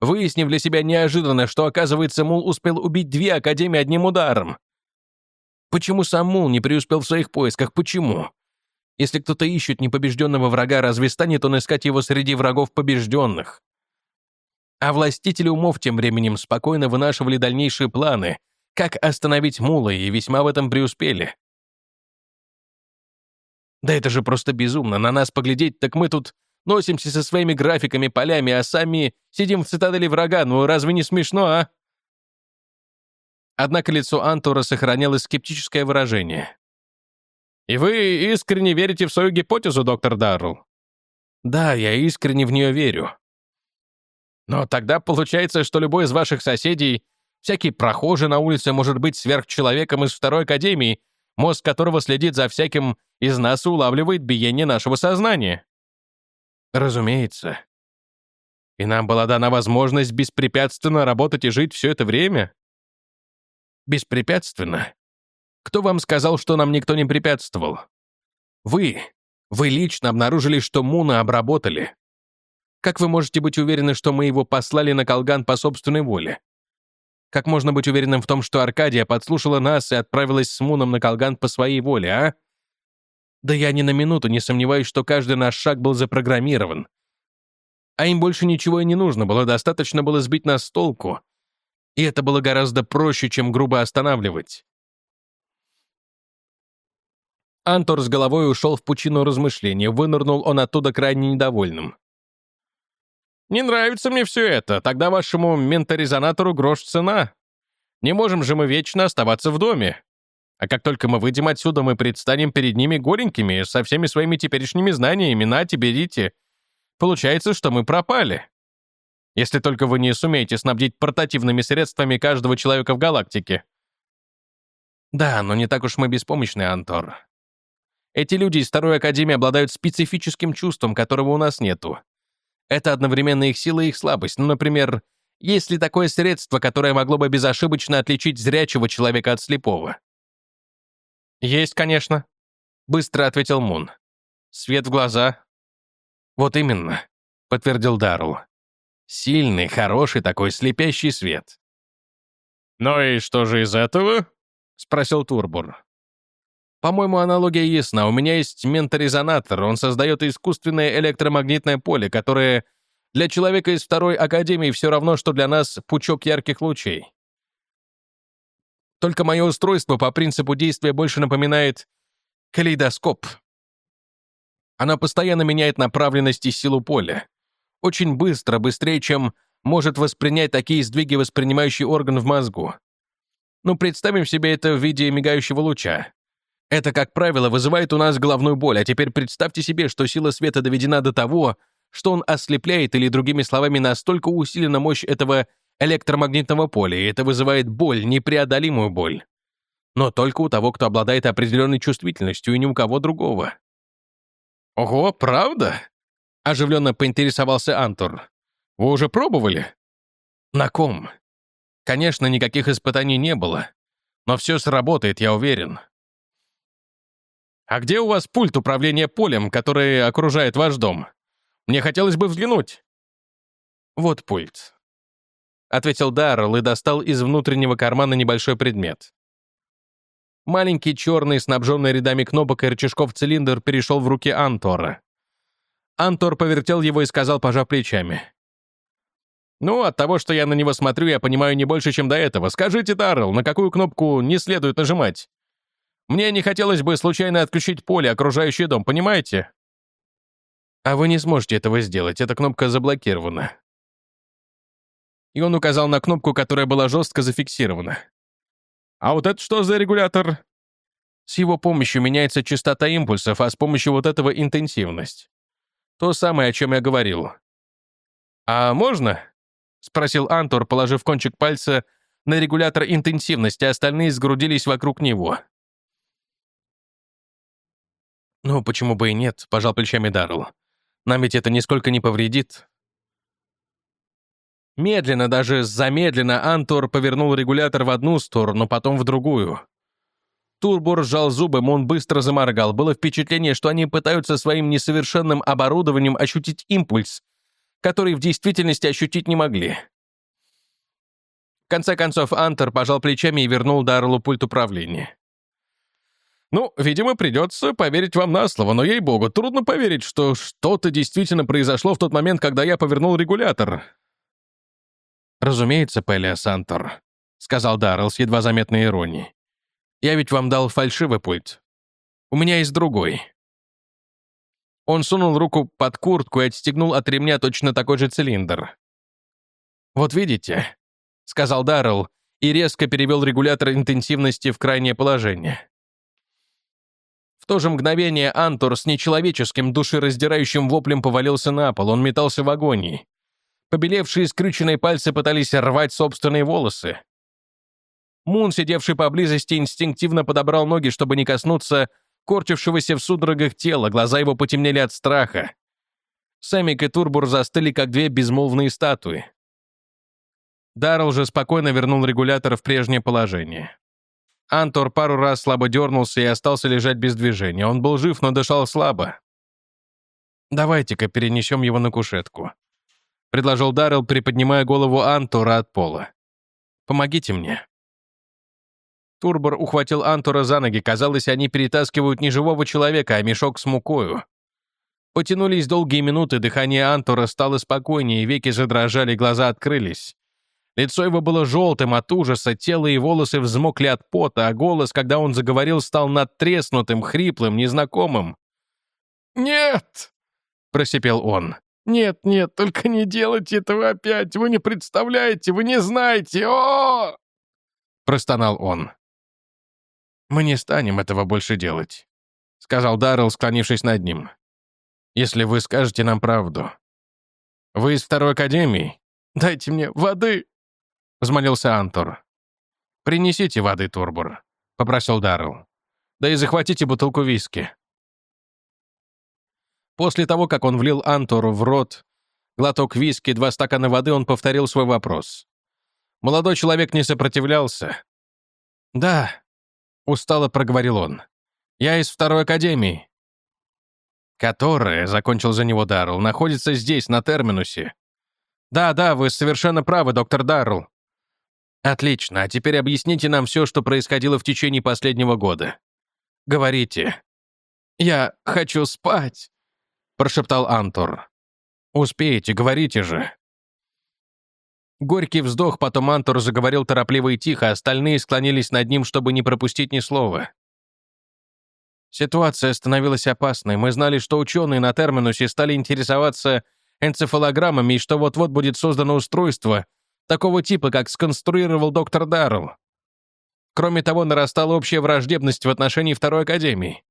[SPEAKER 1] выяснив для себя неожиданно, что, оказывается, Мул успел убить две Академии одним ударом. Почему сам Мул не преуспел в своих поисках? Почему? Если кто-то ищет непобежденного врага, разве станет он искать его среди врагов побежденных? А властители умов тем временем спокойно вынашивали дальнейшие планы, как остановить Мула, и весьма в этом преуспели. Да это же просто безумно, на нас поглядеть, так мы тут носимся со своими графиками, полями, а сами сидим в цитадели врага, ну разве не смешно, а? Однако лицо Антура сохраняло скептическое выражение. «И вы искренне верите в свою гипотезу, доктор Даррелл?» «Да, я искренне в нее верю». «Но тогда получается, что любой из ваших соседей, всякий прохожий на улице может быть сверхчеловеком из второй академии, мозг которого следит за всяким из нас улавливает биение нашего сознания. Разумеется. И нам была дана возможность беспрепятственно работать и жить все это время? Беспрепятственно? Кто вам сказал, что нам никто не препятствовал? Вы. Вы лично обнаружили, что Муна обработали. Как вы можете быть уверены, что мы его послали на Колган по собственной воле? Как можно быть уверенным в том, что Аркадия подслушала нас и отправилась с Муном на Колган по своей воле, а? Да я ни на минуту не сомневаюсь, что каждый наш шаг был запрограммирован. А им больше ничего и не нужно было, достаточно было сбить нас с толку. И это было гораздо проще, чем грубо останавливать. Антор с головой ушел в пучину размышления, вынырнул он оттуда крайне недовольным. Не нравится мне все это, тогда вашему менторезонатору грош цена. Не можем же мы вечно оставаться в доме. А как только мы выйдем отсюда, мы предстанем перед ними голенькими, со всеми своими теперешними знаниями, нате, берите. Получается, что мы пропали. Если только вы не сумеете снабдить портативными средствами каждого человека в галактике. Да, но не так уж мы беспомощны, Антор. Эти люди из Второй Академии обладают специфическим чувством, которого у нас нету. Это одновременно их сила и их слабость. Ну, например, есть ли такое средство, которое могло бы безошибочно отличить зрячего человека от слепого? «Есть, конечно», — быстро ответил Мун. «Свет в глаза». «Вот именно», — подтвердил Даррелл. «Сильный, хороший такой слепящий свет».
[SPEAKER 2] «Ну и что же из этого?» — спросил Турбур.
[SPEAKER 1] По-моему, аналогия ясна. У меня есть менторезонатор. Он создает искусственное электромагнитное поле, которое для человека из второй академии все равно, что для нас пучок ярких лучей. Только мое устройство по принципу действия больше напоминает калейдоскоп. Она постоянно меняет направленность и силу поля. Очень быстро, быстрее, чем может воспринять такие сдвиги воспринимающий орган в мозгу. Ну, представим себе это в виде мигающего луча. Это, как правило, вызывает у нас головную боль, а теперь представьте себе, что сила света доведена до того, что он ослепляет или, другими словами, настолько усилена мощь этого электромагнитного поля, и это вызывает боль, непреодолимую боль. Но только у того, кто обладает определенной чувствительностью, и ни у кого другого.
[SPEAKER 2] «Ого, правда?» — оживленно поинтересовался Антур. «Вы уже пробовали?»
[SPEAKER 1] «На ком?» «Конечно, никаких испытаний не было. Но все сработает, я уверен.
[SPEAKER 2] «А где у вас пульт управления полем, который окружает ваш дом? Мне хотелось бы взглянуть».
[SPEAKER 1] «Вот пульт», — ответил Даррелл и достал из внутреннего кармана небольшой предмет. Маленький черный, снабженный рядами кнопок и рычажков цилиндр перешел в руки Антора. Антор повертел его и сказал, пожав плечами. «Ну, от того, что я на него смотрю, я понимаю не больше, чем до этого. Скажите, Даррелл, на какую кнопку не следует нажимать? Мне не хотелось бы случайно отключить поле, окружающий дом, понимаете?» «А вы не сможете этого сделать, эта кнопка заблокирована». И он указал на кнопку, которая была жестко зафиксирована. А вот это что за регулятор? С его помощью меняется частота импульсов, а с помощью вот этого интенсивность. То самое, о чем я говорил. «А можно?» — спросил Антор, положив кончик пальца на регулятор интенсивности, а остальные сгрудились вокруг него. «Ну, почему бы и нет?» — пожал плечами Даррелл. «Нам ведь это нисколько не повредит». Медленно, даже замедленно, Антор повернул регулятор в одну сторону, потом в другую. Турбор сжал зубы, он быстро заморгал. Было впечатление, что они пытаются своим несовершенным оборудованием ощутить импульс, который в действительности ощутить не могли. В конце концов, Антер пожал плечами и вернул Дарлу пульт управления. «Ну, видимо, придется поверить вам на слово, но, ей-богу, трудно поверить, что что-то действительно произошло в тот момент, когда я повернул регулятор. «Разумеется, Пелиас Антор», — сказал Даррелл с едва заметной иронией. «Я ведь вам дал фальшивый пульт. У меня есть другой». Он сунул руку под куртку и отстегнул от ремня точно такой же цилиндр. «Вот видите», — сказал Даррелл и резко перевел регулятор интенсивности в крайнее положение. В то же мгновение Антор с нечеловеческим душераздирающим воплем повалился на пол, он метался в агонии. Побелевшие скрюченные пальцы пытались рвать собственные волосы. Мун, сидевший поблизости, инстинктивно подобрал ноги, чтобы не коснуться корчившегося в судорогах тела, глаза его потемнели от страха. Сэмик и Турбур застыли, как две безмолвные статуи. Даррелл же спокойно вернул регулятор в прежнее положение. Антор пару раз слабо дернулся и остался лежать без движения. Он был жив, но дышал слабо. «Давайте-ка перенесем его на кушетку», — предложил Даррелл, приподнимая голову Антора от пола. «Помогите мне». Турбор ухватил Антора за ноги. Казалось, они перетаскивают не живого человека, а мешок с мукою. Потянулись долгие минуты, дыхание Антора стало спокойнее, веки задрожали, глаза открылись. Лицо его было желтым от ужаса, тело и волосы взмокли от пота, а голос, когда он заговорил, стал надтреснутым, хриплым, незнакомым. «Нет!» — просипел он. «Нет, нет, только не делайте этого опять! Вы не представляете, вы не знаете! О!» Простонал он. «Мы не станем этого больше делать», — сказал Даррелл, склонившись над ним. «Если вы скажете нам правду. Вы из второй академии? Дайте мне воды!» — взмолился Антор. «Принесите воды, Турбур», — попросил Даррелл. «Да и захватите бутылку виски». После того, как он влил Антуру в рот глоток виски, два стакана воды, он повторил свой вопрос. Молодой человек не сопротивлялся. «Да», — устало проговорил он, — «я из второй академии». «Которая», — закончил за него Даррелл, — «находится здесь, на терминусе». «Да, да, вы совершенно правы, доктор Даррелл». «Отлично, а теперь объясните нам все, что происходило в течение последнего года. Говорите». «Я хочу спать», — прошептал Антур. «Успеете, говорите же». Горький вздох, потом Антур заговорил торопливо и тихо, остальные склонились над ним, чтобы не пропустить ни слова. Ситуация становилась опасной. Мы знали, что ученые на терминусе стали интересоваться энцефалограммами и что вот-вот будет создано устройство такого типа, как сконструировал доктор Даррелл. Кроме того, нарастала общая враждебность в отношении Второй Академии.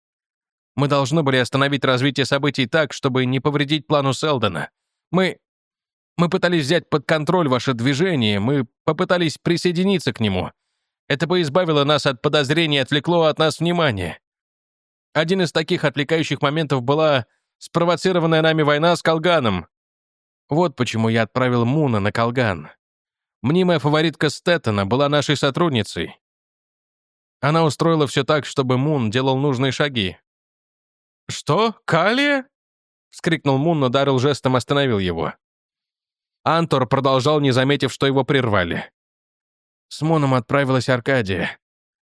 [SPEAKER 1] Мы должны были остановить развитие событий так, чтобы не повредить плану Селдона. Мы... Мы пытались взять под контроль ваше движение, мы попытались присоединиться к нему. Это бы избавило нас от подозрений и отвлекло от нас внимание. Один из таких отвлекающих моментов была спровоцированная нами война с Колганом. Вот почему я отправил Муна на Колган. Мнимая фаворитка Стэттона была нашей сотрудницей. Она устроила все так, чтобы Мун делал нужные шаги. «Что? Калия?» — вскрикнул Мун, но Даррелл жестом остановил его. Антор продолжал, не заметив, что его прервали. С Муном отправилась Аркадия.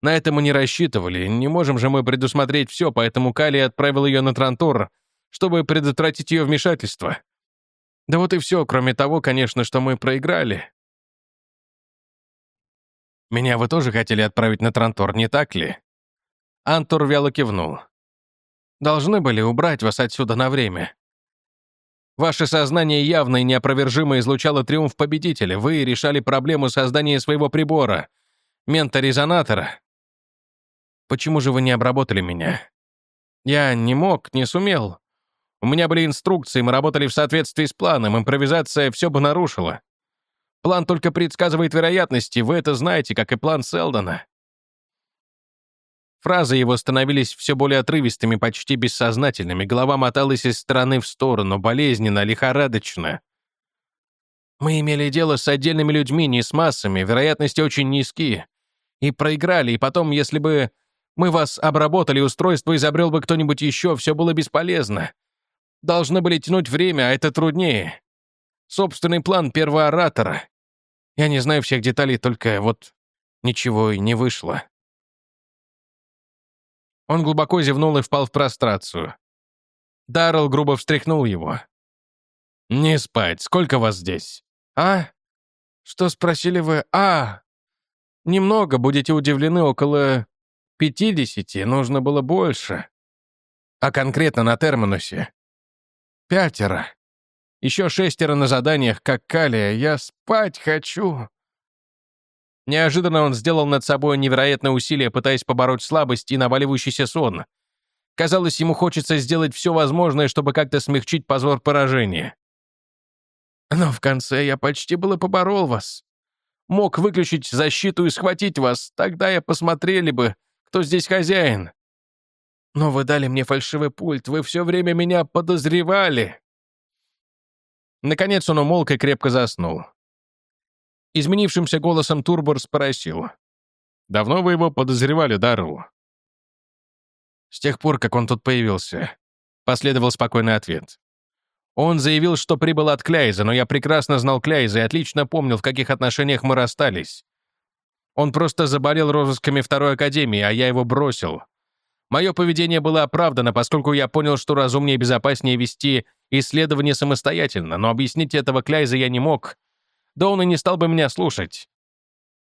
[SPEAKER 1] На это мы не рассчитывали, не можем же мы предусмотреть все, поэтому Кали отправил ее на Трантор, чтобы предотвратить ее вмешательство. Да вот и все, кроме того, конечно, что мы проиграли. Меня вы тоже хотели отправить на Трантор, не так ли? Антур вяло кивнул. Должны были убрать вас отсюда на время. Ваше сознание явно и неопровержимо излучало триумф победителя. Вы решали проблему создания своего прибора, мента-резонатора. Почему же вы не обработали меня? Я не мог, не сумел. У меня были инструкции, мы работали в соответствии с планом, импровизация все бы нарушила. План только предсказывает вероятности, вы это знаете, как и план Селдона. Фразы его становились все более отрывистыми, почти бессознательными, голова моталась из стороны в сторону, болезненно, лихорадочно. Мы имели дело с отдельными людьми, не с массами, вероятности очень низкие. И проиграли, и потом, если бы мы вас обработали, устройство изобрел бы кто-нибудь еще, все было бесполезно. Должны были тянуть время, а это труднее. Собственный план первого оратора. Я не знаю всех деталей, только вот ничего и не вышло. Он глубоко зевнул и впал в прострацию. Даррелл грубо встряхнул его. «Не спать. Сколько вас здесь?» «А? Что спросили вы? А! Немного, будете удивлены, около пятидесяти, нужно было больше. А конкретно на терминусе? Пятеро. Еще шестеро на заданиях, как Калия. Я спать хочу. Неожиданно он сделал над собой невероятное усилие, пытаясь побороть слабость и наваливающийся сон. Казалось, ему хочется сделать все возможное, чтобы как-то смягчить позор поражения. Но в конце я почти было поборол вас. Мог выключить защиту и схватить вас, тогда я посмотрели бы, кто здесь хозяин. Но вы дали мне фальшивый пульт, вы все время меня подозревали. Наконец он умолк и крепко заснул. Изменившимся голосом Турбор спросил. «Давно вы его подозревали, Даррелл?» «С тех пор, как он тут появился», — последовал спокойный ответ. Он заявил, что прибыл от Кляйза, но я прекрасно знал Кляйза и отлично помнил, в каких отношениях мы расстались. Он просто заболел розысками Второй Академии, а я его бросил. Мое поведение было оправдано, поскольку я понял, что разумнее и безопаснее вести исследование самостоятельно, но объяснить этого Кляйза я не мог, да он и не стал бы меня слушать.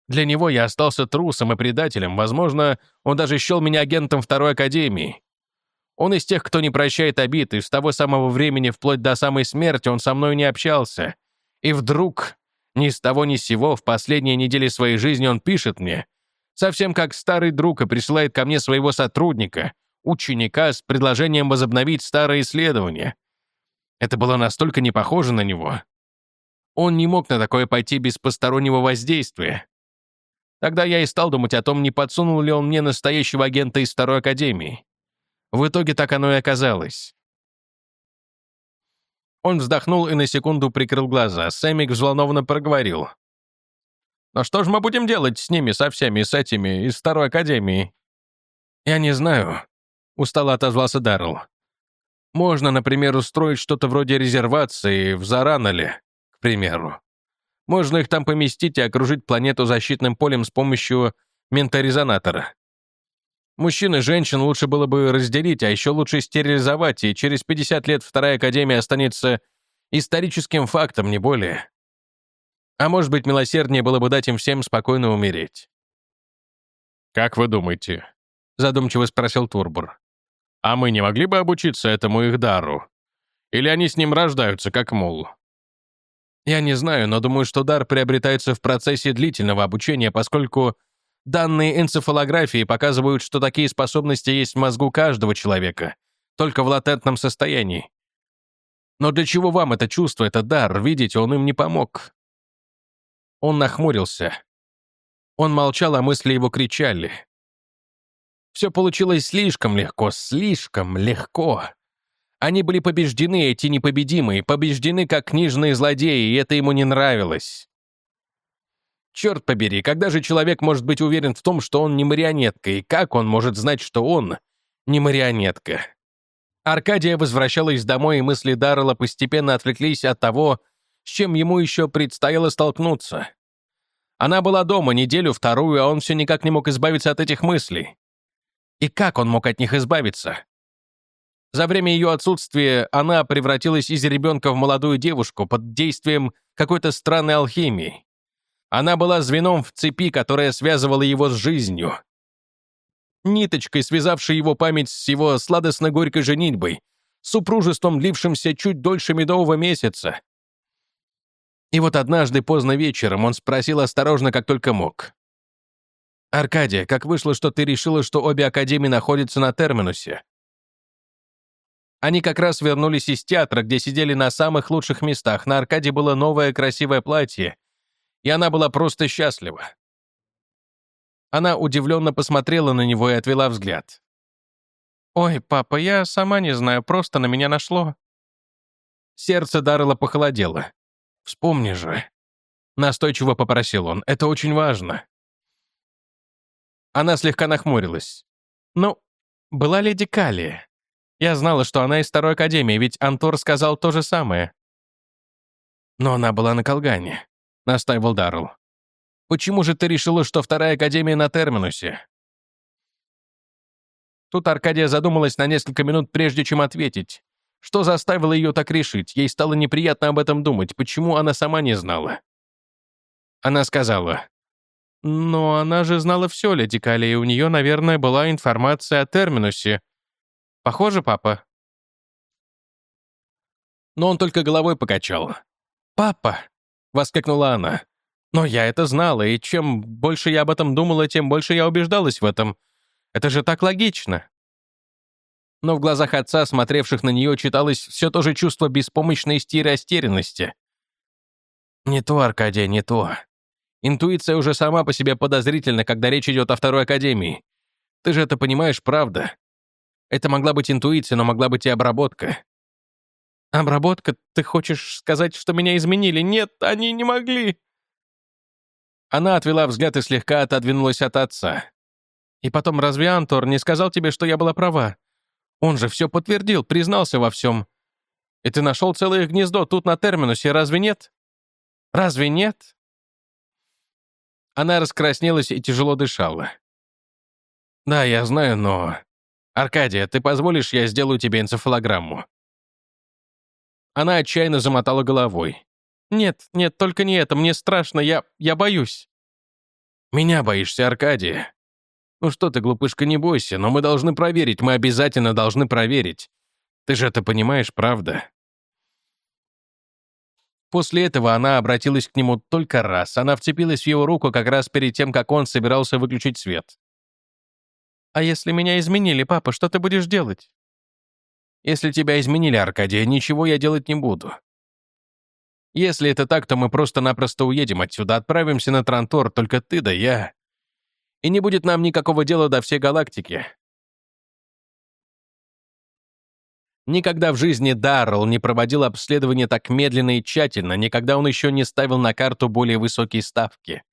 [SPEAKER 1] Для него я остался трусом и предателем, возможно, он даже счел меня агентом Второй Академии. Он из тех, кто не прощает обид, и с того самого времени, вплоть до самой смерти, он со мной не общался. И вдруг, ни с того ни с сего, в последние недели своей жизни он пишет мне, совсем как старый друг, и присылает ко мне своего сотрудника, ученика, с предложением возобновить старое исследование. Это было настолько не похоже на него, он не мог на такое пойти без постороннего воздействия. Тогда я и стал думать о том, не подсунул ли он мне настоящего агента из Второй Академии. В итоге так оно и оказалось. Он вздохнул и на секунду прикрыл глаза. Сэмик взволнованно проговорил. «Ну что же мы будем делать с ними, со всеми, с этими, из Второй Академии?» «Я не знаю», — устало отозвался Даррелл. «Можно, например, устроить что-то вроде резервации в Заранале примеру. Можно их там поместить и окружить планету защитным полем с помощью менторезонатора. Мужчин и женщин лучше было бы разделить, а еще лучше стерилизовать, и через 50 лет Вторая Академия останется историческим фактом, не более. А может быть, милосерднее было бы дать им всем спокойно умереть. «Как вы думаете?» — задумчиво спросил Турбур. «А мы не могли бы обучиться этому их дару? Или они с ним рождаются, как мул?» Я не знаю, но думаю, что дар приобретается в процессе длительного обучения, поскольку данные энцефалографии показывают, что такие способности есть в мозгу каждого человека, только в латентном состоянии. Но для чего вам это чувство, этот дар? Видите, он им не помог. Он нахмурился. Он молчал, а мысли его кричали. Все получилось слишком легко, слишком легко. Они были побеждены, эти непобедимые, побеждены как книжные злодеи, и это ему не нравилось. Черт побери, когда же человек может быть уверен в том, что он не марионетка, и как он может знать, что он не марионетка? Аркадия возвращалась домой, и мысли Даррелла постепенно отвлеклись от того, с чем ему еще предстояло столкнуться. Она была дома неделю-вторую, а он все никак не мог избавиться от этих мыслей. И как он мог от них избавиться? За время ее отсутствия она превратилась из ребенка в молодую девушку под действием какой-то странной алхимии. Она была звеном в цепи, которая связывала его с жизнью. Ниточкой, связавшей его память с его сладостно-горькой женитьбой, супружеством, длившимся чуть дольше медового месяца. И вот однажды поздно вечером он спросил осторожно, как только мог. «Аркадия, как вышло, что ты решила, что обе академии находятся на терминусе?» Они как раз вернулись из театра, где сидели на самых лучших местах. На Аркаде было новое красивое платье, и она была просто счастлива. Она удивленно посмотрела на него и отвела взгляд. «Ой, папа, я сама не знаю, просто на меня нашло». Сердце Даррелла похолодело. «Вспомни же». Настойчиво попросил он. «Это очень важно». Она слегка нахмурилась. «Ну, была леди Калия. Я знала, что она из второй академии, ведь Антор сказал то же самое». «Но она была на Колгане», — настаивал Даррелл. «Почему же ты решила, что вторая академия на Терминусе?» Тут Аркадия задумалась на несколько минут, прежде чем ответить. Что заставило ее так решить? Ей стало неприятно об этом думать. Почему она сама не знала? Она сказала. «Но она же знала все, леди Калли, и у нее, наверное, была информация о терминусе. Похоже, папа?» Но он только головой покачал. «Папа!» — воскликнула она. «Но я это знала, и чем больше я об этом думала, тем больше я убеждалась в этом. Это же так логично!» но в глазах отца, смотревших на нее, читалось все то же чувство беспомощности и растерянности. «Не то, Аркадия, не то. Интуиция уже сама по себе подозрительна, когда речь идет о второй академии. Ты же это понимаешь, правда? Это могла быть интуиция, но могла быть и обработка». «Обработка? Ты хочешь сказать, что меня изменили? Нет, они не могли!» Она отвела взгляд и слегка отодвинулась от отца. «И потом, разве Антор не сказал тебе, что я была права? Он же все подтвердил, признался во всем. И ты нашел целое гнездо тут на терминусе, разве нет? Разве нет?» Она раскраснелась и тяжело дышала. «Да, я знаю, но... Аркадия, ты позволишь, я сделаю тебе энцефалограмму?» Она отчаянно замотала головой. «Нет, нет, только не это, мне страшно, я... я боюсь». «Меня боишься, Аркадия?» «Ну что ты, глупышка, не бойся, но мы должны проверить, мы обязательно должны проверить. Ты же это понимаешь, правда?» После этого она обратилась к нему только раз. Она вцепилась в его руку как раз перед тем, как он собирался выключить свет. «А если меня изменили, папа, что ты будешь делать?» «Если тебя изменили, Аркадия, ничего я делать не буду. Если это так, то мы просто-напросто уедем отсюда, отправимся на Трантор, только ты да я и не будет нам никакого дела до всей галактики. Никогда в жизни Даррелл не проводил обследование так медленно и тщательно, никогда он еще не ставил на карту более высокие ставки.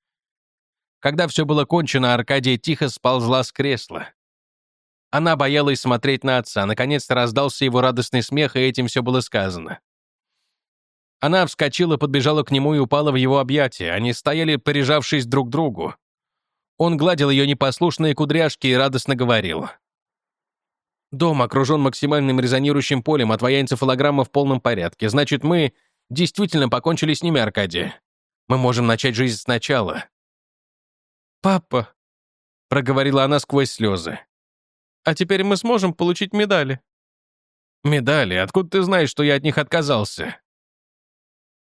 [SPEAKER 1] Когда все было кончено, Аркадия тихо сползла с кресла. Она боялась смотреть на отца. Наконец раздался его радостный смех, и этим все было сказано. Она вскочила, подбежала к нему и упала в его объятия. Они стояли, прижавшись друг к другу. Он гладил ее непослушные кудряшки и радостно говорил. «Дом окружен максимальным резонирующим полем, а твоя энцефалограмма в полном порядке. Значит, мы действительно покончили с ними, Аркадия. Мы можем начать жизнь сначала». «Папа», — проговорила она сквозь слезы, «а теперь мы сможем получить медали». «Медали? Откуда ты знаешь, что я от них отказался?»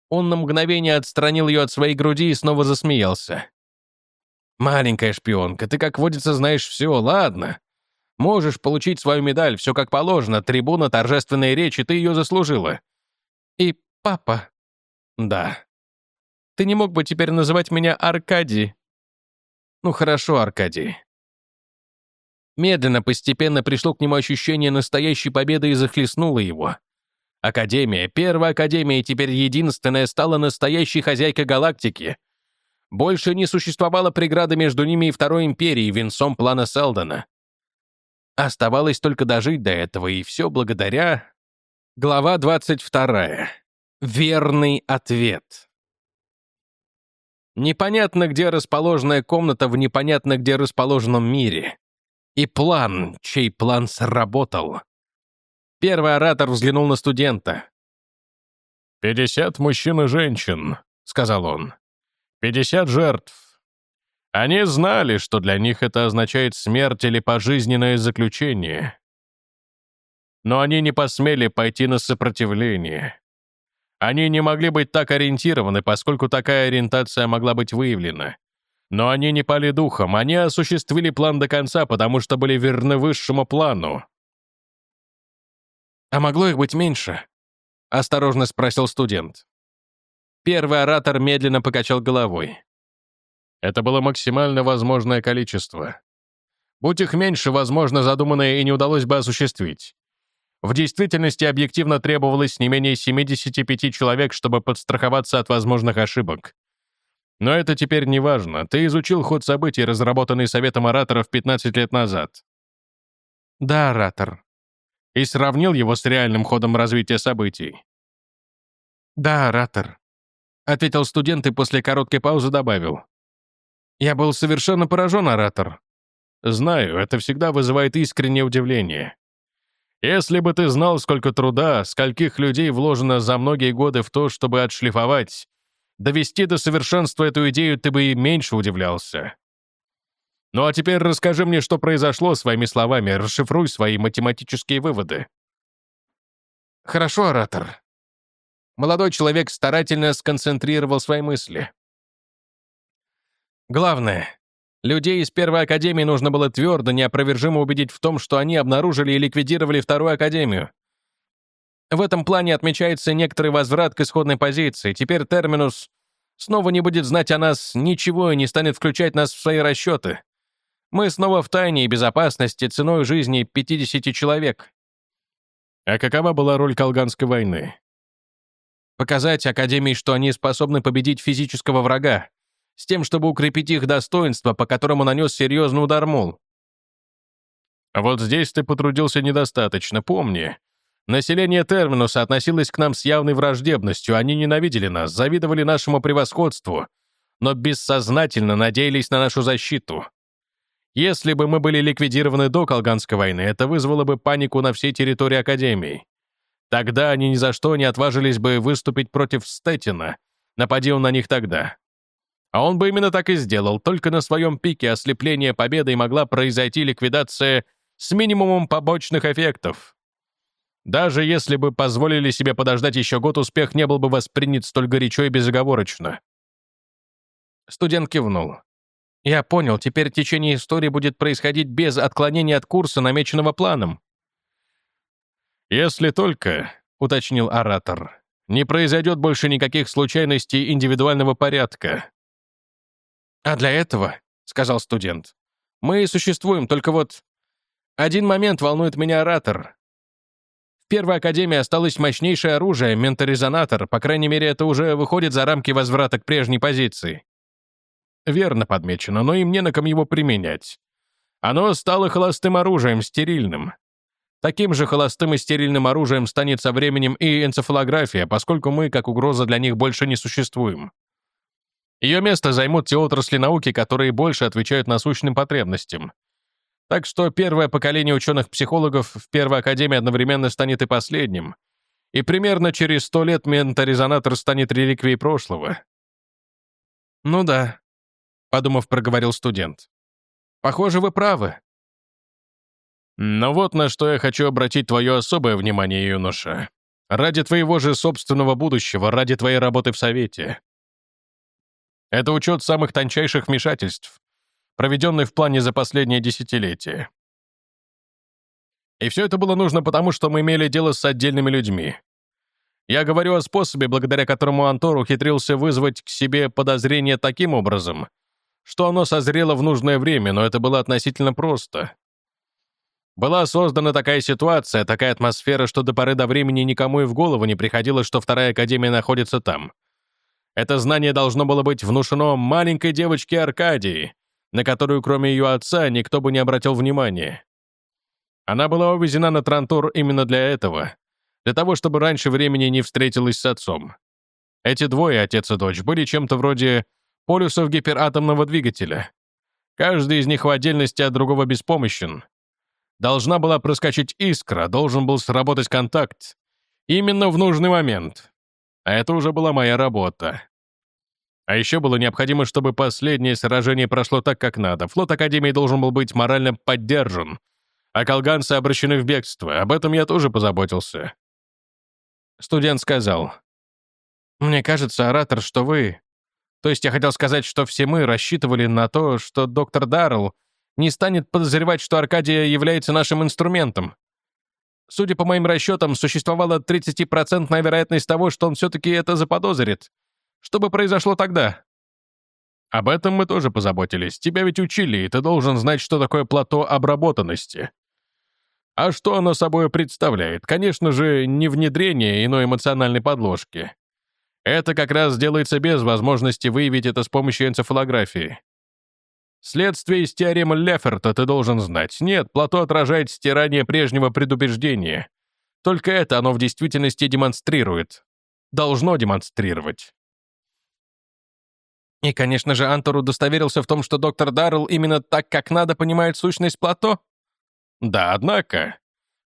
[SPEAKER 1] Он на мгновение отстранил ее от своей груди и снова засмеялся. «Маленькая шпионка, ты, как водится, знаешь все, ладно. Можешь получить свою медаль, все как положено, трибуна, торжественная речь, и ты ее заслужила. И папа...» «Да». «Ты не мог бы теперь называть меня Аркадий?» «Ну хорошо, Аркадий». Медленно, постепенно пришло к нему ощущение настоящей победы и захлестнуло его. Академия, первая Академия, теперь единственная, стала настоящей хозяйкой галактики, больше не существовало преграды между ними и Второй Империей, венцом плана Селдона. Оставалось только дожить до этого, и все благодаря... Глава 22. Верный ответ. Непонятно, где расположенная комната в непонятно где расположенном мире. И план, чей план сработал. Первый оратор взглянул на студента.
[SPEAKER 2] «Пятьдесят мужчин и женщин», — сказал он. «Пятьдесят жертв. Они знали, что для них это означает смерть или пожизненное заключение. Но они не посмели пойти на сопротивление. Они не могли быть так ориентированы, поскольку такая ориентация могла быть выявлена. Но они не пали духом, они осуществили план до конца, потому что были верны высшему плану.
[SPEAKER 1] «А могло их быть меньше?» — осторожно спросил студент. Первый оратор медленно покачал головой.
[SPEAKER 2] Это было максимально возможное количество. Будь их меньше, возможно, задуманное и не удалось бы осуществить. В действительности объективно требовалось не менее 75 человек, чтобы подстраховаться от возможных ошибок. Но это теперь не важно. Ты изучил ход событий, разработанный Советом ораторов 15 лет назад.
[SPEAKER 1] Да, оратор
[SPEAKER 2] и сравнил его с реальным ходом развития событий.
[SPEAKER 1] «Да, оратор», — ответил студент и после короткой паузы добавил. «Я был совершенно поражен, оратор».
[SPEAKER 2] «Знаю, это всегда вызывает искреннее удивление. Если бы ты знал, сколько труда, скольких людей вложено за многие годы в то, чтобы отшлифовать, довести до совершенства эту идею, ты бы и меньше удивлялся. Ну а теперь расскажи мне, что произошло своими словами, расшифруй свои математические выводы.
[SPEAKER 1] Хорошо, оратор. Молодой человек старательно сконцентрировал свои мысли. Главное, людей из Первой Академии нужно было твердо, неопровержимо убедить в том, что они обнаружили и ликвидировали Вторую Академию. В этом плане отмечается некоторый возврат к исходной позиции. Теперь Терминус снова не будет знать о нас ничего и не станет включать нас в свои расчеты. Мы снова в тайне и безопасности ценой жизни 50 человек.
[SPEAKER 2] А какова была роль Колганской войны?
[SPEAKER 1] Показать Академии, что они способны победить физического врага, с тем, чтобы укрепить их достоинство, по которому нанес серьезный удар Мул.
[SPEAKER 2] Вот здесь ты потрудился недостаточно, помни. Население Терминуса относилось к нам с явной враждебностью, они ненавидели нас, завидовали нашему превосходству, но бессознательно надеялись на нашу защиту. Если бы мы были ликвидированы до Колганской войны, это вызвало бы панику на всей территории Академии. Тогда они ни за что не отважились бы выступить против Стетина, напади он на них тогда. А он бы именно так и сделал, только на своем пике ослепления победой могла произойти ликвидация с минимумом побочных эффектов. Даже если бы позволили себе подождать еще год, успех не был бы воспринят столь горячо и безоговорочно.
[SPEAKER 1] Студент кивнул. Я понял, теперь течение истории будет происходить без отклонения от курса, намеченного планом.
[SPEAKER 2] «Если только», — уточнил оратор, «не произойдет больше никаких случайностей индивидуального порядка».
[SPEAKER 1] «А для этого», — сказал студент, «мы и существуем, только вот один момент волнует меня оратор. В Первой Академии осталось мощнейшее оружие, менторезонатор, по крайней мере, это уже выходит за рамки возврата к прежней позиции.
[SPEAKER 2] Верно подмечено, но им не на ком его применять. Оно стало холостым оружием, стерильным. Таким же холостым и стерильным оружием станет со временем и энцефалография, поскольку мы, как угроза для них, больше не существуем. Ее место займут те отрасли науки, которые больше отвечают насущным потребностям. Так что первое поколение ученых-психологов в Первой Академии одновременно станет и последним. И примерно через сто лет менторезонатор станет реликвией прошлого.
[SPEAKER 1] Ну да, — подумав, проговорил студент. «Похоже, вы правы».
[SPEAKER 2] «Но вот на что я хочу обратить твое особое внимание, юноша. Ради твоего же собственного будущего, ради твоей работы в Совете. Это учет самых тончайших вмешательств, проведенный в плане за последнее десятилетие. И все это было нужно потому, что мы имели дело с отдельными людьми. Я говорю о способе, благодаря которому Антор ухитрился вызвать к себе подозрения таким образом, что оно созрело в нужное время, но это было относительно просто. Была создана такая ситуация, такая атмосфера, что до поры до времени никому и в голову не приходило, что вторая академия находится там. Это знание должно было быть внушено маленькой девочке Аркадии, на которую, кроме ее отца, никто бы не обратил внимания. Она была увезена на Трантор именно для этого, для того, чтобы раньше времени не встретилась с отцом. Эти двое, отец и дочь, были чем-то вроде
[SPEAKER 1] полюсов гиператомного двигателя. Каждый из них в отдельности от другого беспомощен. Должна была проскочить искра, должен был сработать контакт. Именно в нужный момент. А это уже была моя работа. А еще было необходимо, чтобы последнее сражение прошло так, как надо. Флот Академии должен был быть морально поддержан, а колганцы обращены в бегство. Об этом я тоже позаботился. Студент сказал. «Мне кажется, оратор, что вы... То есть я хотел сказать, что все мы рассчитывали на то, что доктор Даррелл не станет подозревать, что Аркадия является нашим инструментом. Судя по моим расчетам, существовала 30% вероятность того, что он все-таки это заподозрит. Что бы произошло тогда? Об этом мы тоже позаботились. Тебя ведь учили, и ты должен знать, что такое плато обработанности. А что оно собой представляет? Конечно же, не внедрение иной эмоциональной подложки. Это как раз делается без возможности выявить это с помощью энцефалографии. Следствие из теоремы Леферта ты должен знать. Нет, плато отражает стирание прежнего предубеждения. Только это оно в действительности демонстрирует. Должно демонстрировать. И, конечно же, Антор удостоверился в том, что доктор Даррелл именно так, как надо, понимает сущность плато? Да, однако.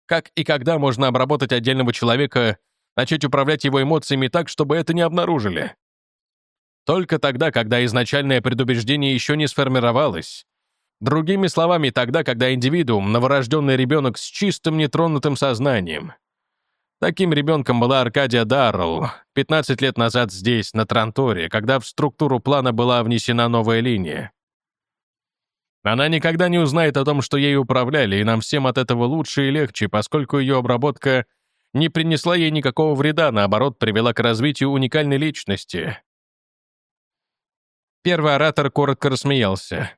[SPEAKER 1] Как и когда можно обработать отдельного человека, начать управлять его эмоциями так, чтобы это не обнаружили? Только тогда, когда изначальное предубеждение еще не сформировалось. Другими словами, тогда, когда индивидуум, новорожденный ребенок с чистым нетронутым сознанием. Таким ребенком была Аркадия Даррелл 15 лет назад здесь, на Транторе, когда в структуру плана была внесена новая линия. Она никогда не узнает о том, что ею управляли, и нам всем от этого лучше и легче, поскольку ее обработка не принесла ей никакого вреда, наоборот, привела к развитию уникальной личности. Первый оратор коротко рассмеялся.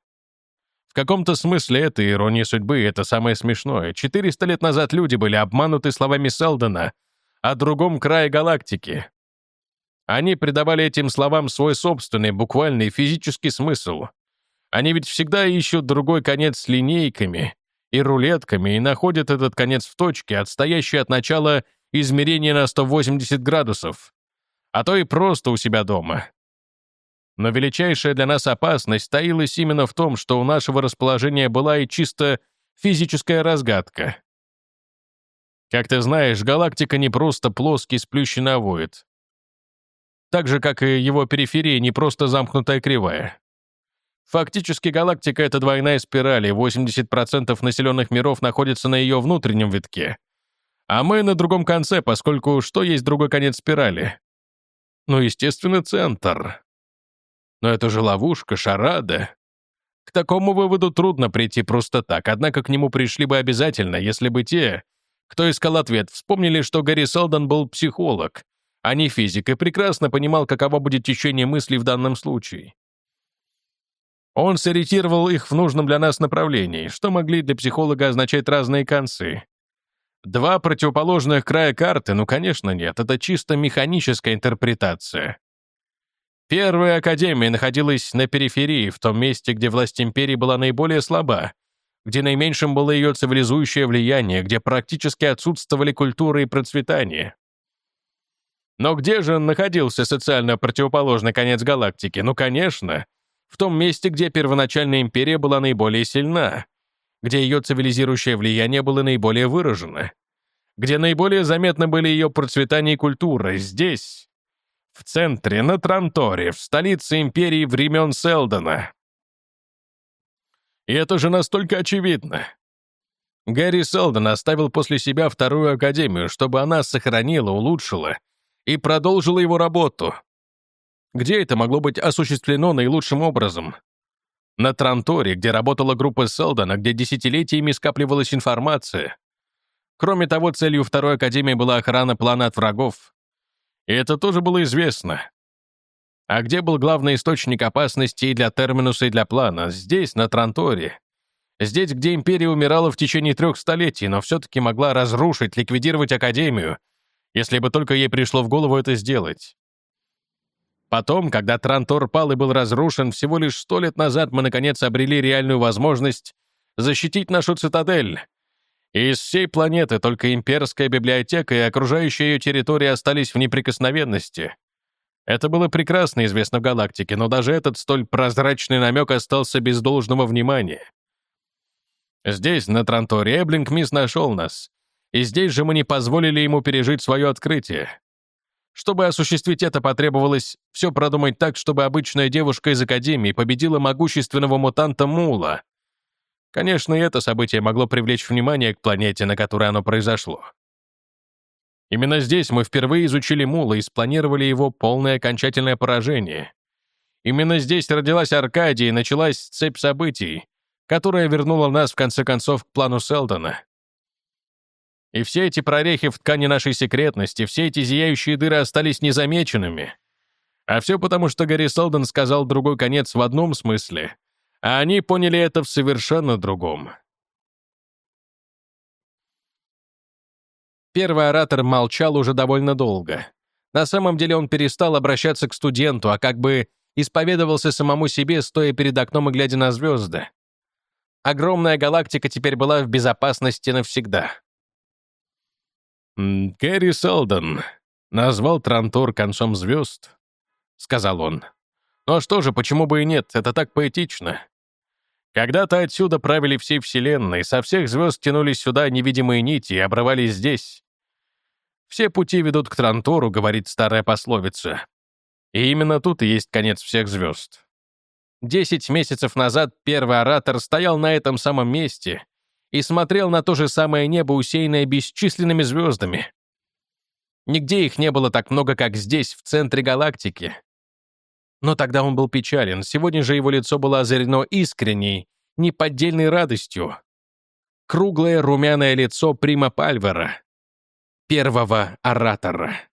[SPEAKER 1] В каком-то смысле это ирония судьбы, это самое смешное. 400 лет назад люди были обмануты словами Селдона о другом крае галактики. Они придавали этим словам свой собственный, буквальный физический смысл. Они ведь всегда ищут другой конец с линейками и рулетками и находят этот конец в точке, отстоящей от начала измерения на 180 градусов, а то и просто у себя дома. Но величайшая для нас опасность таилась именно в том, что у нашего расположения была и чисто физическая разгадка. Как ты знаешь, галактика не просто плоский сплющенный овоид. Так же, как и его периферия, не просто замкнутая кривая. Фактически галактика — это двойная спираль, и 80% населенных миров находится на ее внутреннем витке. А мы на другом конце, поскольку что есть другой конец спирали? Ну, естественно, центр. Но это же ловушка, шарада. К такому выводу трудно прийти просто так, однако к нему пришли бы обязательно, если бы те, кто искал ответ, вспомнили, что Гарри Селдон был психолог, а не физик, и прекрасно понимал, каково будет течение мыслей в данном случае. Он сориентировал их в нужном для нас направлении, что могли для психолога означать разные концы. Два противоположных края карты, ну, конечно, нет, это чисто механическая интерпретация. Первая академия находилась на периферии, в том месте, где власть империи была наиболее слаба, где наименьшим было ее цивилизующее влияние, где практически отсутствовали культура и процветание. Но где же находился социально противоположный конец галактики? Ну, конечно, в том месте, где первоначальная империя была наиболее сильна, где ее цивилизирующее влияние было наиболее выражено, где наиболее заметны были ее процветание и культура. Здесь, в центре, на Транторе, в столице империи времен Селдона. И это же настолько очевидно. Гэри Селдон оставил после себя вторую академию, чтобы она сохранила, улучшила и продолжила его работу. Где это могло быть осуществлено наилучшим образом? На Транторе, где работала группа Селдона, где десятилетиями скапливалась информация. Кроме того, целью второй академии была охрана плана от врагов. И это тоже было известно. А где был главный источник опасности и для Терминуса, и для плана? Здесь, на Транторе. Здесь, где Империя умирала в течение трех столетий, но все-таки могла разрушить, ликвидировать Академию, если бы только ей пришло в голову это сделать. Потом, когда Трантор пал и был разрушен, всего лишь сто лет назад мы, наконец, обрели реальную возможность защитить нашу цитадель, из всей планеты только имперская библиотека и окружающая ее территория остались в неприкосновенности. Это было прекрасно известно в галактике, но даже этот столь прозрачный намек остался без должного внимания. Здесь, на Транторе, Эблинг Мисс нашел нас, и здесь же мы не позволили ему пережить свое открытие. Чтобы осуществить это, потребовалось все продумать так, чтобы обычная девушка из Академии победила могущественного мутанта Мула. Конечно, и это событие могло привлечь внимание к планете, на которой оно произошло. Именно здесь мы впервые изучили Мула и спланировали его полное окончательное поражение. Именно здесь родилась Аркадия и началась цепь событий, которая вернула нас, в конце концов, к плану Селдона. И все эти прорехи в ткани нашей секретности, все эти зияющие дыры остались незамеченными. А все потому, что Гарри Селдон сказал другой конец в одном смысле, а они поняли это в совершенно другом. Первый оратор молчал уже довольно долго. На самом деле он перестал обращаться к студенту, а как бы исповедовался самому себе, стоя перед окном и глядя на звезды. Огромная галактика теперь была в безопасности навсегда. «Кэрри Селдон назвал Трантор концом звезд», — сказал он. «Ну а что же, почему бы и нет? Это так поэтично. Когда-то отсюда правили всей Вселенной, со всех звезд тянулись сюда невидимые нити и обрывались здесь. Все пути ведут к Трантору, говорит старая пословица. И именно тут и есть конец всех звезд. Десять месяцев назад первый оратор стоял на этом самом месте и смотрел на то же самое небо, усеянное бесчисленными звездами. Нигде их не было так много, как здесь, в центре галактики. Но тогда он был печален, сегодня же его лицо было озарено искренней, неподдельной радостью. Круглое румяное лицо Прима Пальвера, первого оратора.